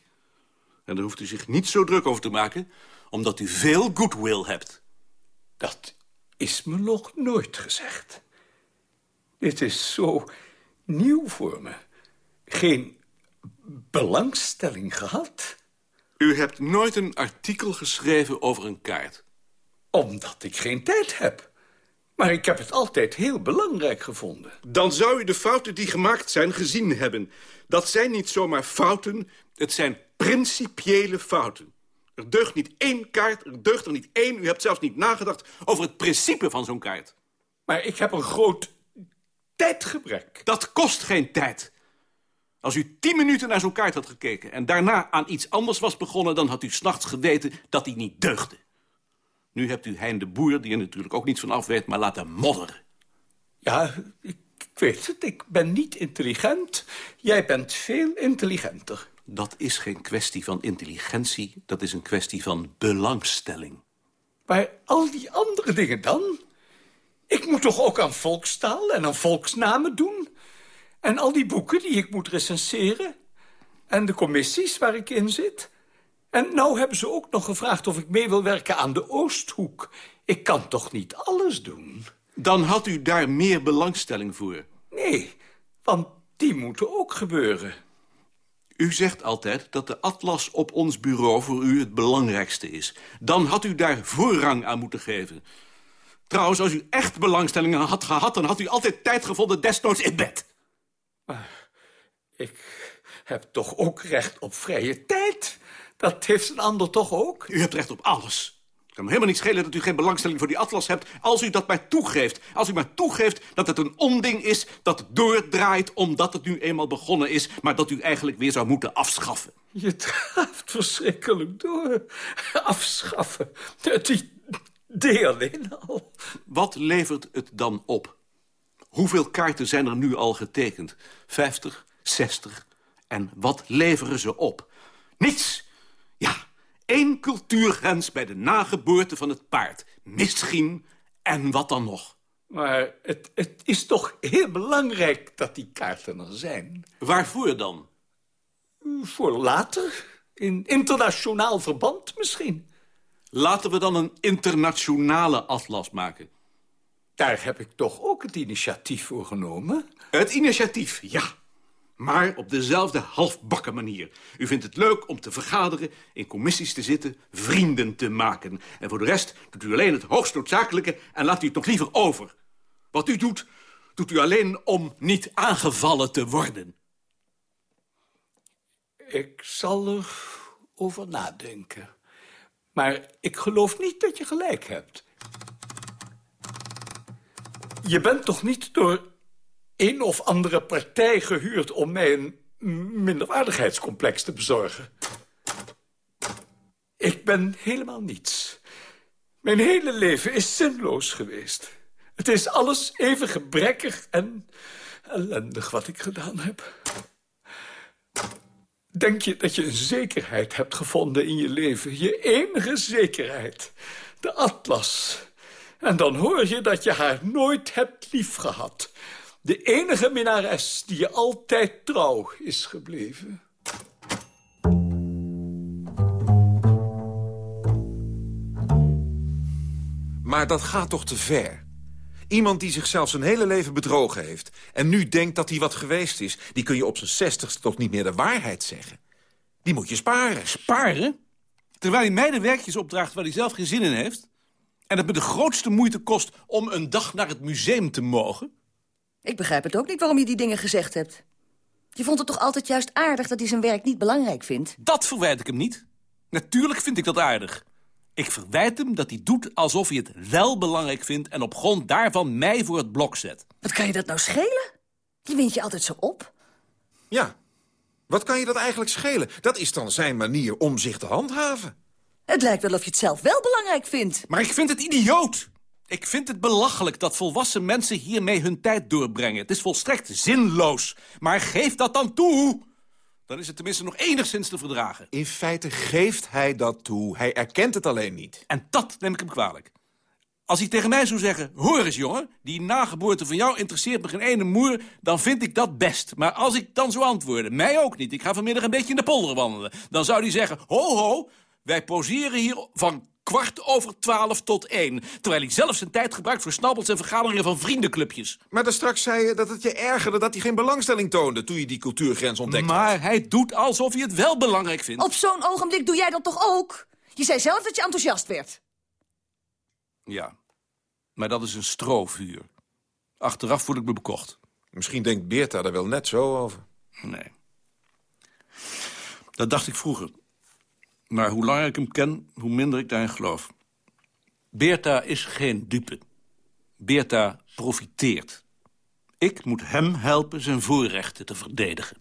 En daar hoeft u zich niet zo druk over te maken... omdat u veel goodwill hebt. Dat is me nog nooit gezegd. Dit is zo nieuw voor me. Geen belangstelling gehad. U hebt nooit een artikel geschreven over een kaart. Omdat ik geen tijd heb. Maar ik heb het altijd heel belangrijk gevonden. Dan zou u de fouten die gemaakt zijn gezien hebben. Dat zijn niet zomaar fouten, het zijn principiële fouten. Er deugt niet één kaart, er deugt er niet één. U hebt zelfs niet nagedacht over het principe van zo'n kaart. Maar ik heb een groot tijdgebrek. Dat kost geen tijd. Als u tien minuten naar zo'n kaart had gekeken... en daarna aan iets anders was begonnen... dan had u s'nachts geweten dat die niet deugde. Nu hebt u Hein de Boer, die er natuurlijk ook niets van af weet... maar laten modderen. Ja, ik weet het. Ik ben niet intelligent. Jij bent veel intelligenter. Dat is geen kwestie van intelligentie. Dat is een kwestie van belangstelling. Maar al die andere dingen dan? Ik moet toch ook aan volkstaal en aan volksnamen doen? En al die boeken die ik moet recenseren? En de commissies waar ik in zit? En nou hebben ze ook nog gevraagd of ik mee wil werken aan de Oosthoek. Ik kan toch niet alles doen? Dan had u daar meer belangstelling voor. Nee, want die moeten ook gebeuren. U zegt altijd dat de atlas op ons bureau voor u het belangrijkste is. Dan had u daar voorrang aan moeten geven. Trouwens, als u echt belangstelling had gehad... dan had u altijd tijd gevonden desnoods in bed. Maar ik heb toch ook recht op vrije tijd? Dat heeft een ander toch ook? U hebt recht op alles. Het kan me helemaal niet schelen dat u geen belangstelling voor die atlas hebt... als u dat maar toegeeft. Als u maar toegeeft dat het een onding is dat doordraait... omdat het nu eenmaal begonnen is... maar dat u eigenlijk weer zou moeten afschaffen. Je draaft verschrikkelijk door. Afschaffen. Het idee alleen al. Wat levert het dan op? Hoeveel kaarten zijn er nu al getekend? 50, 60? En wat leveren ze op? Niets! Ja, één cultuurgrens bij de nageboorte van het paard. Misschien, en wat dan nog? Maar het, het is toch heel belangrijk dat die kaarten er zijn. Waarvoor dan? Voor later. In internationaal verband misschien. Laten we dan een internationale atlas maken. Daar heb ik toch ook het initiatief voor genomen? Het initiatief, ja. Maar op dezelfde halfbakken manier. U vindt het leuk om te vergaderen, in commissies te zitten, vrienden te maken. En voor de rest doet u alleen het hoogst noodzakelijke en laat u het nog liever over. Wat u doet, doet u alleen om niet aangevallen te worden. Ik zal er over nadenken. Maar ik geloof niet dat je gelijk hebt. Je bent toch niet door een of andere partij gehuurd... om mij een minderwaardigheidscomplex te bezorgen? Ik ben helemaal niets. Mijn hele leven is zinloos geweest. Het is alles even gebrekkig en ellendig wat ik gedaan heb. Denk je dat je een zekerheid hebt gevonden in je leven? Je enige zekerheid. De atlas. En dan hoor je dat je haar nooit hebt liefgehad. De enige minnares die je altijd trouw is gebleven. Maar dat gaat toch te ver? Iemand die zichzelf zijn hele leven bedrogen heeft... en nu denkt dat hij wat geweest is... die kun je op zijn zestigste toch niet meer de waarheid zeggen. Die moet je sparen. Sparen? Terwijl hij mij de werkjes opdraagt waar hij zelf geen zin in heeft? En het me de grootste moeite kost om een dag naar het museum te mogen? Ik begrijp het ook niet waarom je die dingen gezegd hebt. Je vond het toch altijd juist aardig dat hij zijn werk niet belangrijk vindt? Dat verwijt ik hem niet. Natuurlijk vind ik dat aardig. Ik verwijt hem dat hij doet alsof hij het wel belangrijk vindt... en op grond daarvan mij voor het blok zet. Wat kan je dat nou schelen? Je wint je altijd zo op. Ja, wat kan je dat eigenlijk schelen? Dat is dan zijn manier om zich te handhaven. Het lijkt wel of je het zelf wel belangrijk vindt. Maar ik vind het idioot. Ik vind het belachelijk dat volwassen mensen hiermee hun tijd doorbrengen. Het is volstrekt zinloos. Maar geef dat dan toe. Dan is het tenminste nog enigszins te verdragen. In feite geeft hij dat toe. Hij erkent het alleen niet. En dat neem ik hem kwalijk. Als hij tegen mij zou zeggen... hoor eens, jongen, die nageboorte van jou interesseert me geen ene moer... dan vind ik dat best. Maar als ik dan zou antwoorden, mij ook niet... ik ga vanmiddag een beetje in de polder wandelen... dan zou hij zeggen, ho, ho, wij poseren hier van kwart over twaalf tot één. Terwijl hij zelf zijn tijd gebruikt voor snabbels en vergaderingen van vriendenclubjes. Maar daar straks zei je dat het je ergerde dat hij geen belangstelling toonde... toen je die cultuurgrens ontdekte. Maar hij doet alsof hij het wel belangrijk vindt. Op zo'n ogenblik doe jij dat toch ook? Je zei zelf dat je enthousiast werd. Ja, maar dat is een stroofvuur. Achteraf voel ik me bekocht. Misschien denkt Beerta daar wel net zo over. Nee. Dat dacht ik vroeger. Maar hoe langer ik hem ken, hoe minder ik daarin geloof. Beerta is geen dupe. Beerta profiteert. Ik moet hem helpen zijn voorrechten te verdedigen.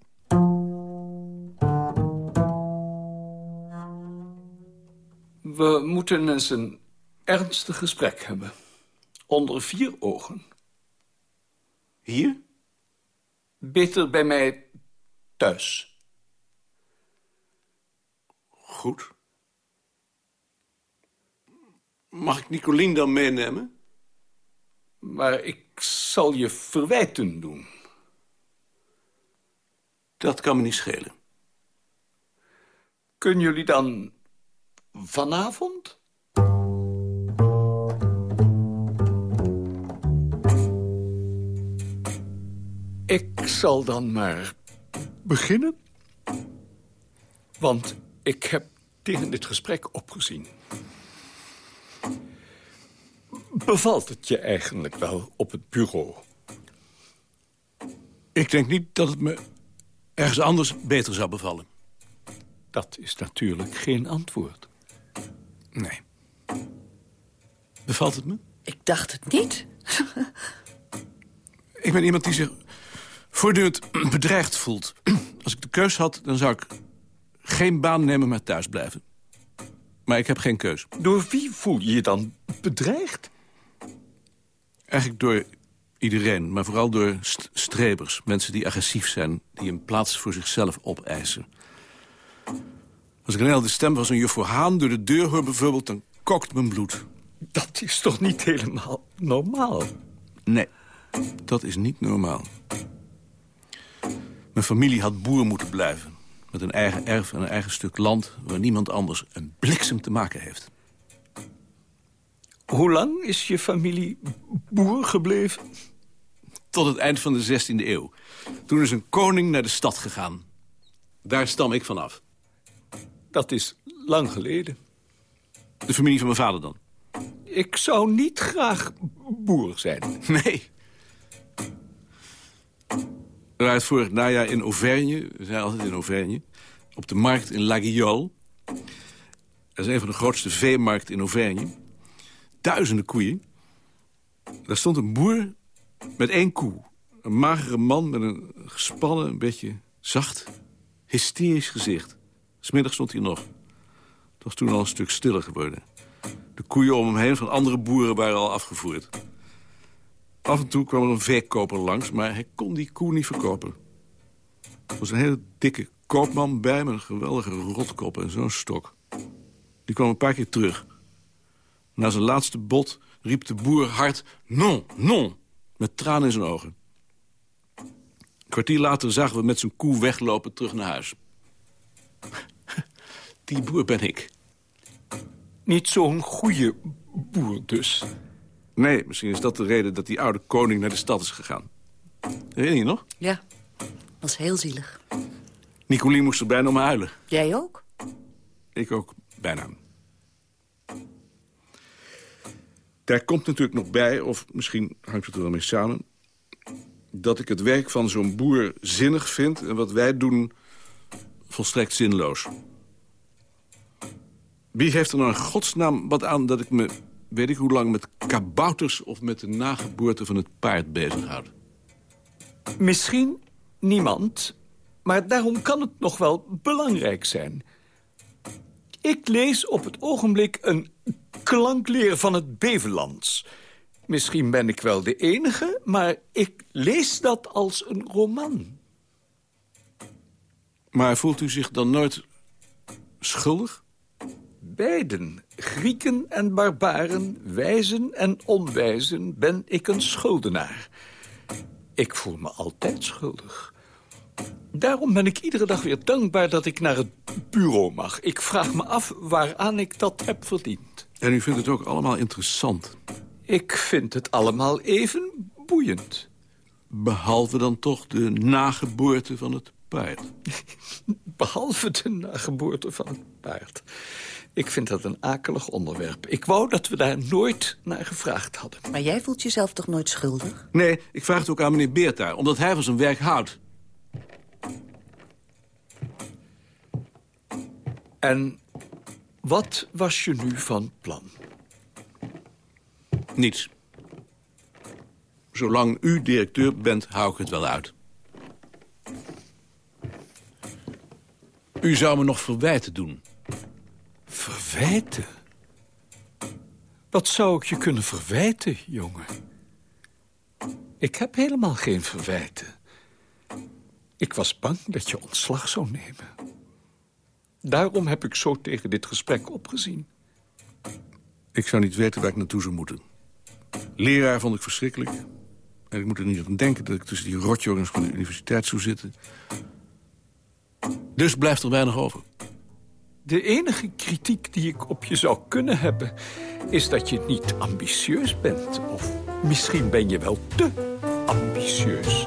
We moeten eens een ernstig gesprek hebben. Onder vier ogen. Hier? Beter bij mij thuis. Goed. Mag ik Nicolien dan meenemen? Maar ik zal je verwijten doen. Dat kan me niet schelen. Kunnen jullie dan vanavond? Ik zal dan maar beginnen. Want ik heb tegen dit gesprek opgezien. Bevalt het je eigenlijk wel op het bureau? Ik denk niet dat het me ergens anders beter zou bevallen. Dat is natuurlijk geen antwoord. Nee. Bevalt het me? Ik dacht het niet. ik ben iemand die zich voortdurend bedreigd voelt. Als ik de keus had, dan zou ik geen baan nemen, maar thuis blijven. Maar ik heb geen keus. Door wie voel je je dan bedreigd? Eigenlijk door iedereen, maar vooral door st strebers. Mensen die agressief zijn, die een plaats voor zichzelf opeisen. Als ik een de stem van zo'n juffrouw Haan door de deur hoor bijvoorbeeld... dan kokt mijn bloed. Dat is toch niet helemaal normaal? Nee, dat is niet normaal. Mijn familie had boer moeten blijven. Met een eigen erf en een eigen stuk land... waar niemand anders een bliksem te maken heeft. Hoe lang is je familie boer gebleven? Tot het eind van de 16e eeuw. Toen is een koning naar de stad gegaan. Daar stam ik vanaf. Dat is lang geleden. De familie van mijn vader dan? Ik zou niet graag boer zijn. Nee. We waren vorig najaar in Auvergne. We zijn altijd in Auvergne. Op de markt in La Guiole. Dat is een van de grootste veemarkten in Auvergne. Duizenden koeien. Daar stond een boer met één koe. Een magere man met een gespannen, een beetje zacht, hysterisch gezicht. Smiddag stond hij nog. Het was toen al een stuk stiller geworden. De koeien om hem heen van andere boeren waren al afgevoerd. Af en toe kwam er een veekoper langs, maar hij kon die koe niet verkopen. Er was een hele dikke koopman bij met een geweldige rotkop en zo'n stok. Die kwam een paar keer terug. Na zijn laatste bot riep de boer hard non, non, met tranen in zijn ogen. Een kwartier later zagen we met zijn koe weglopen terug naar huis. Die boer ben ik. Niet zo'n goede boer dus. Nee, misschien is dat de reden dat die oude koning naar de stad is gegaan. Herinner je nog? Ja, was heel zielig. Nicolien moest er bijna om huilen. Jij ook? Ik ook, bijna. Daar komt natuurlijk nog bij, of misschien hangt het er wel mee samen... dat ik het werk van zo'n boer zinnig vind... en wat wij doen volstrekt zinloos. Wie heeft er nou in godsnaam wat aan dat ik me, weet ik hoe lang... met kabouters of met de nageboorte van het paard bezighoud? Misschien niemand, maar daarom kan het nog wel belangrijk zijn. Ik lees op het ogenblik een klankleer van het Bevelands. Misschien ben ik wel de enige, maar ik lees dat als een roman. Maar voelt u zich dan nooit schuldig? Beiden, Grieken en barbaren, wijzen en onwijzen, ben ik een schuldenaar. Ik voel me altijd schuldig. Daarom ben ik iedere dag weer dankbaar dat ik naar het bureau mag. Ik vraag me af waaraan ik dat heb verdiend. En u vindt het ook allemaal interessant? Ik vind het allemaal even boeiend. Behalve dan toch de nageboorte van het paard. Behalve de nageboorte van het paard. Ik vind dat een akelig onderwerp. Ik wou dat we daar nooit naar gevraagd hadden. Maar jij voelt jezelf toch nooit schuldig? Nee, ik vraag het ook aan meneer Beerta, omdat hij van zijn werk houdt. En wat was je nu van plan? Niets. Zolang u directeur bent, hou ik het wel uit. U zou me nog verwijten doen. Verwijten? Wat zou ik je kunnen verwijten, jongen? Ik heb helemaal geen verwijten. Ik was bang dat je ontslag zou nemen. Daarom heb ik zo tegen dit gesprek opgezien. Ik zou niet weten waar ik naartoe zou moeten. Leraar vond ik verschrikkelijk. En ik moet er niet aan denken dat ik tussen die rotjongens van de universiteit zou zitten. Dus blijft er weinig over. De enige kritiek die ik op je zou kunnen hebben... is dat je niet ambitieus bent. Of misschien ben je wel te ambitieus.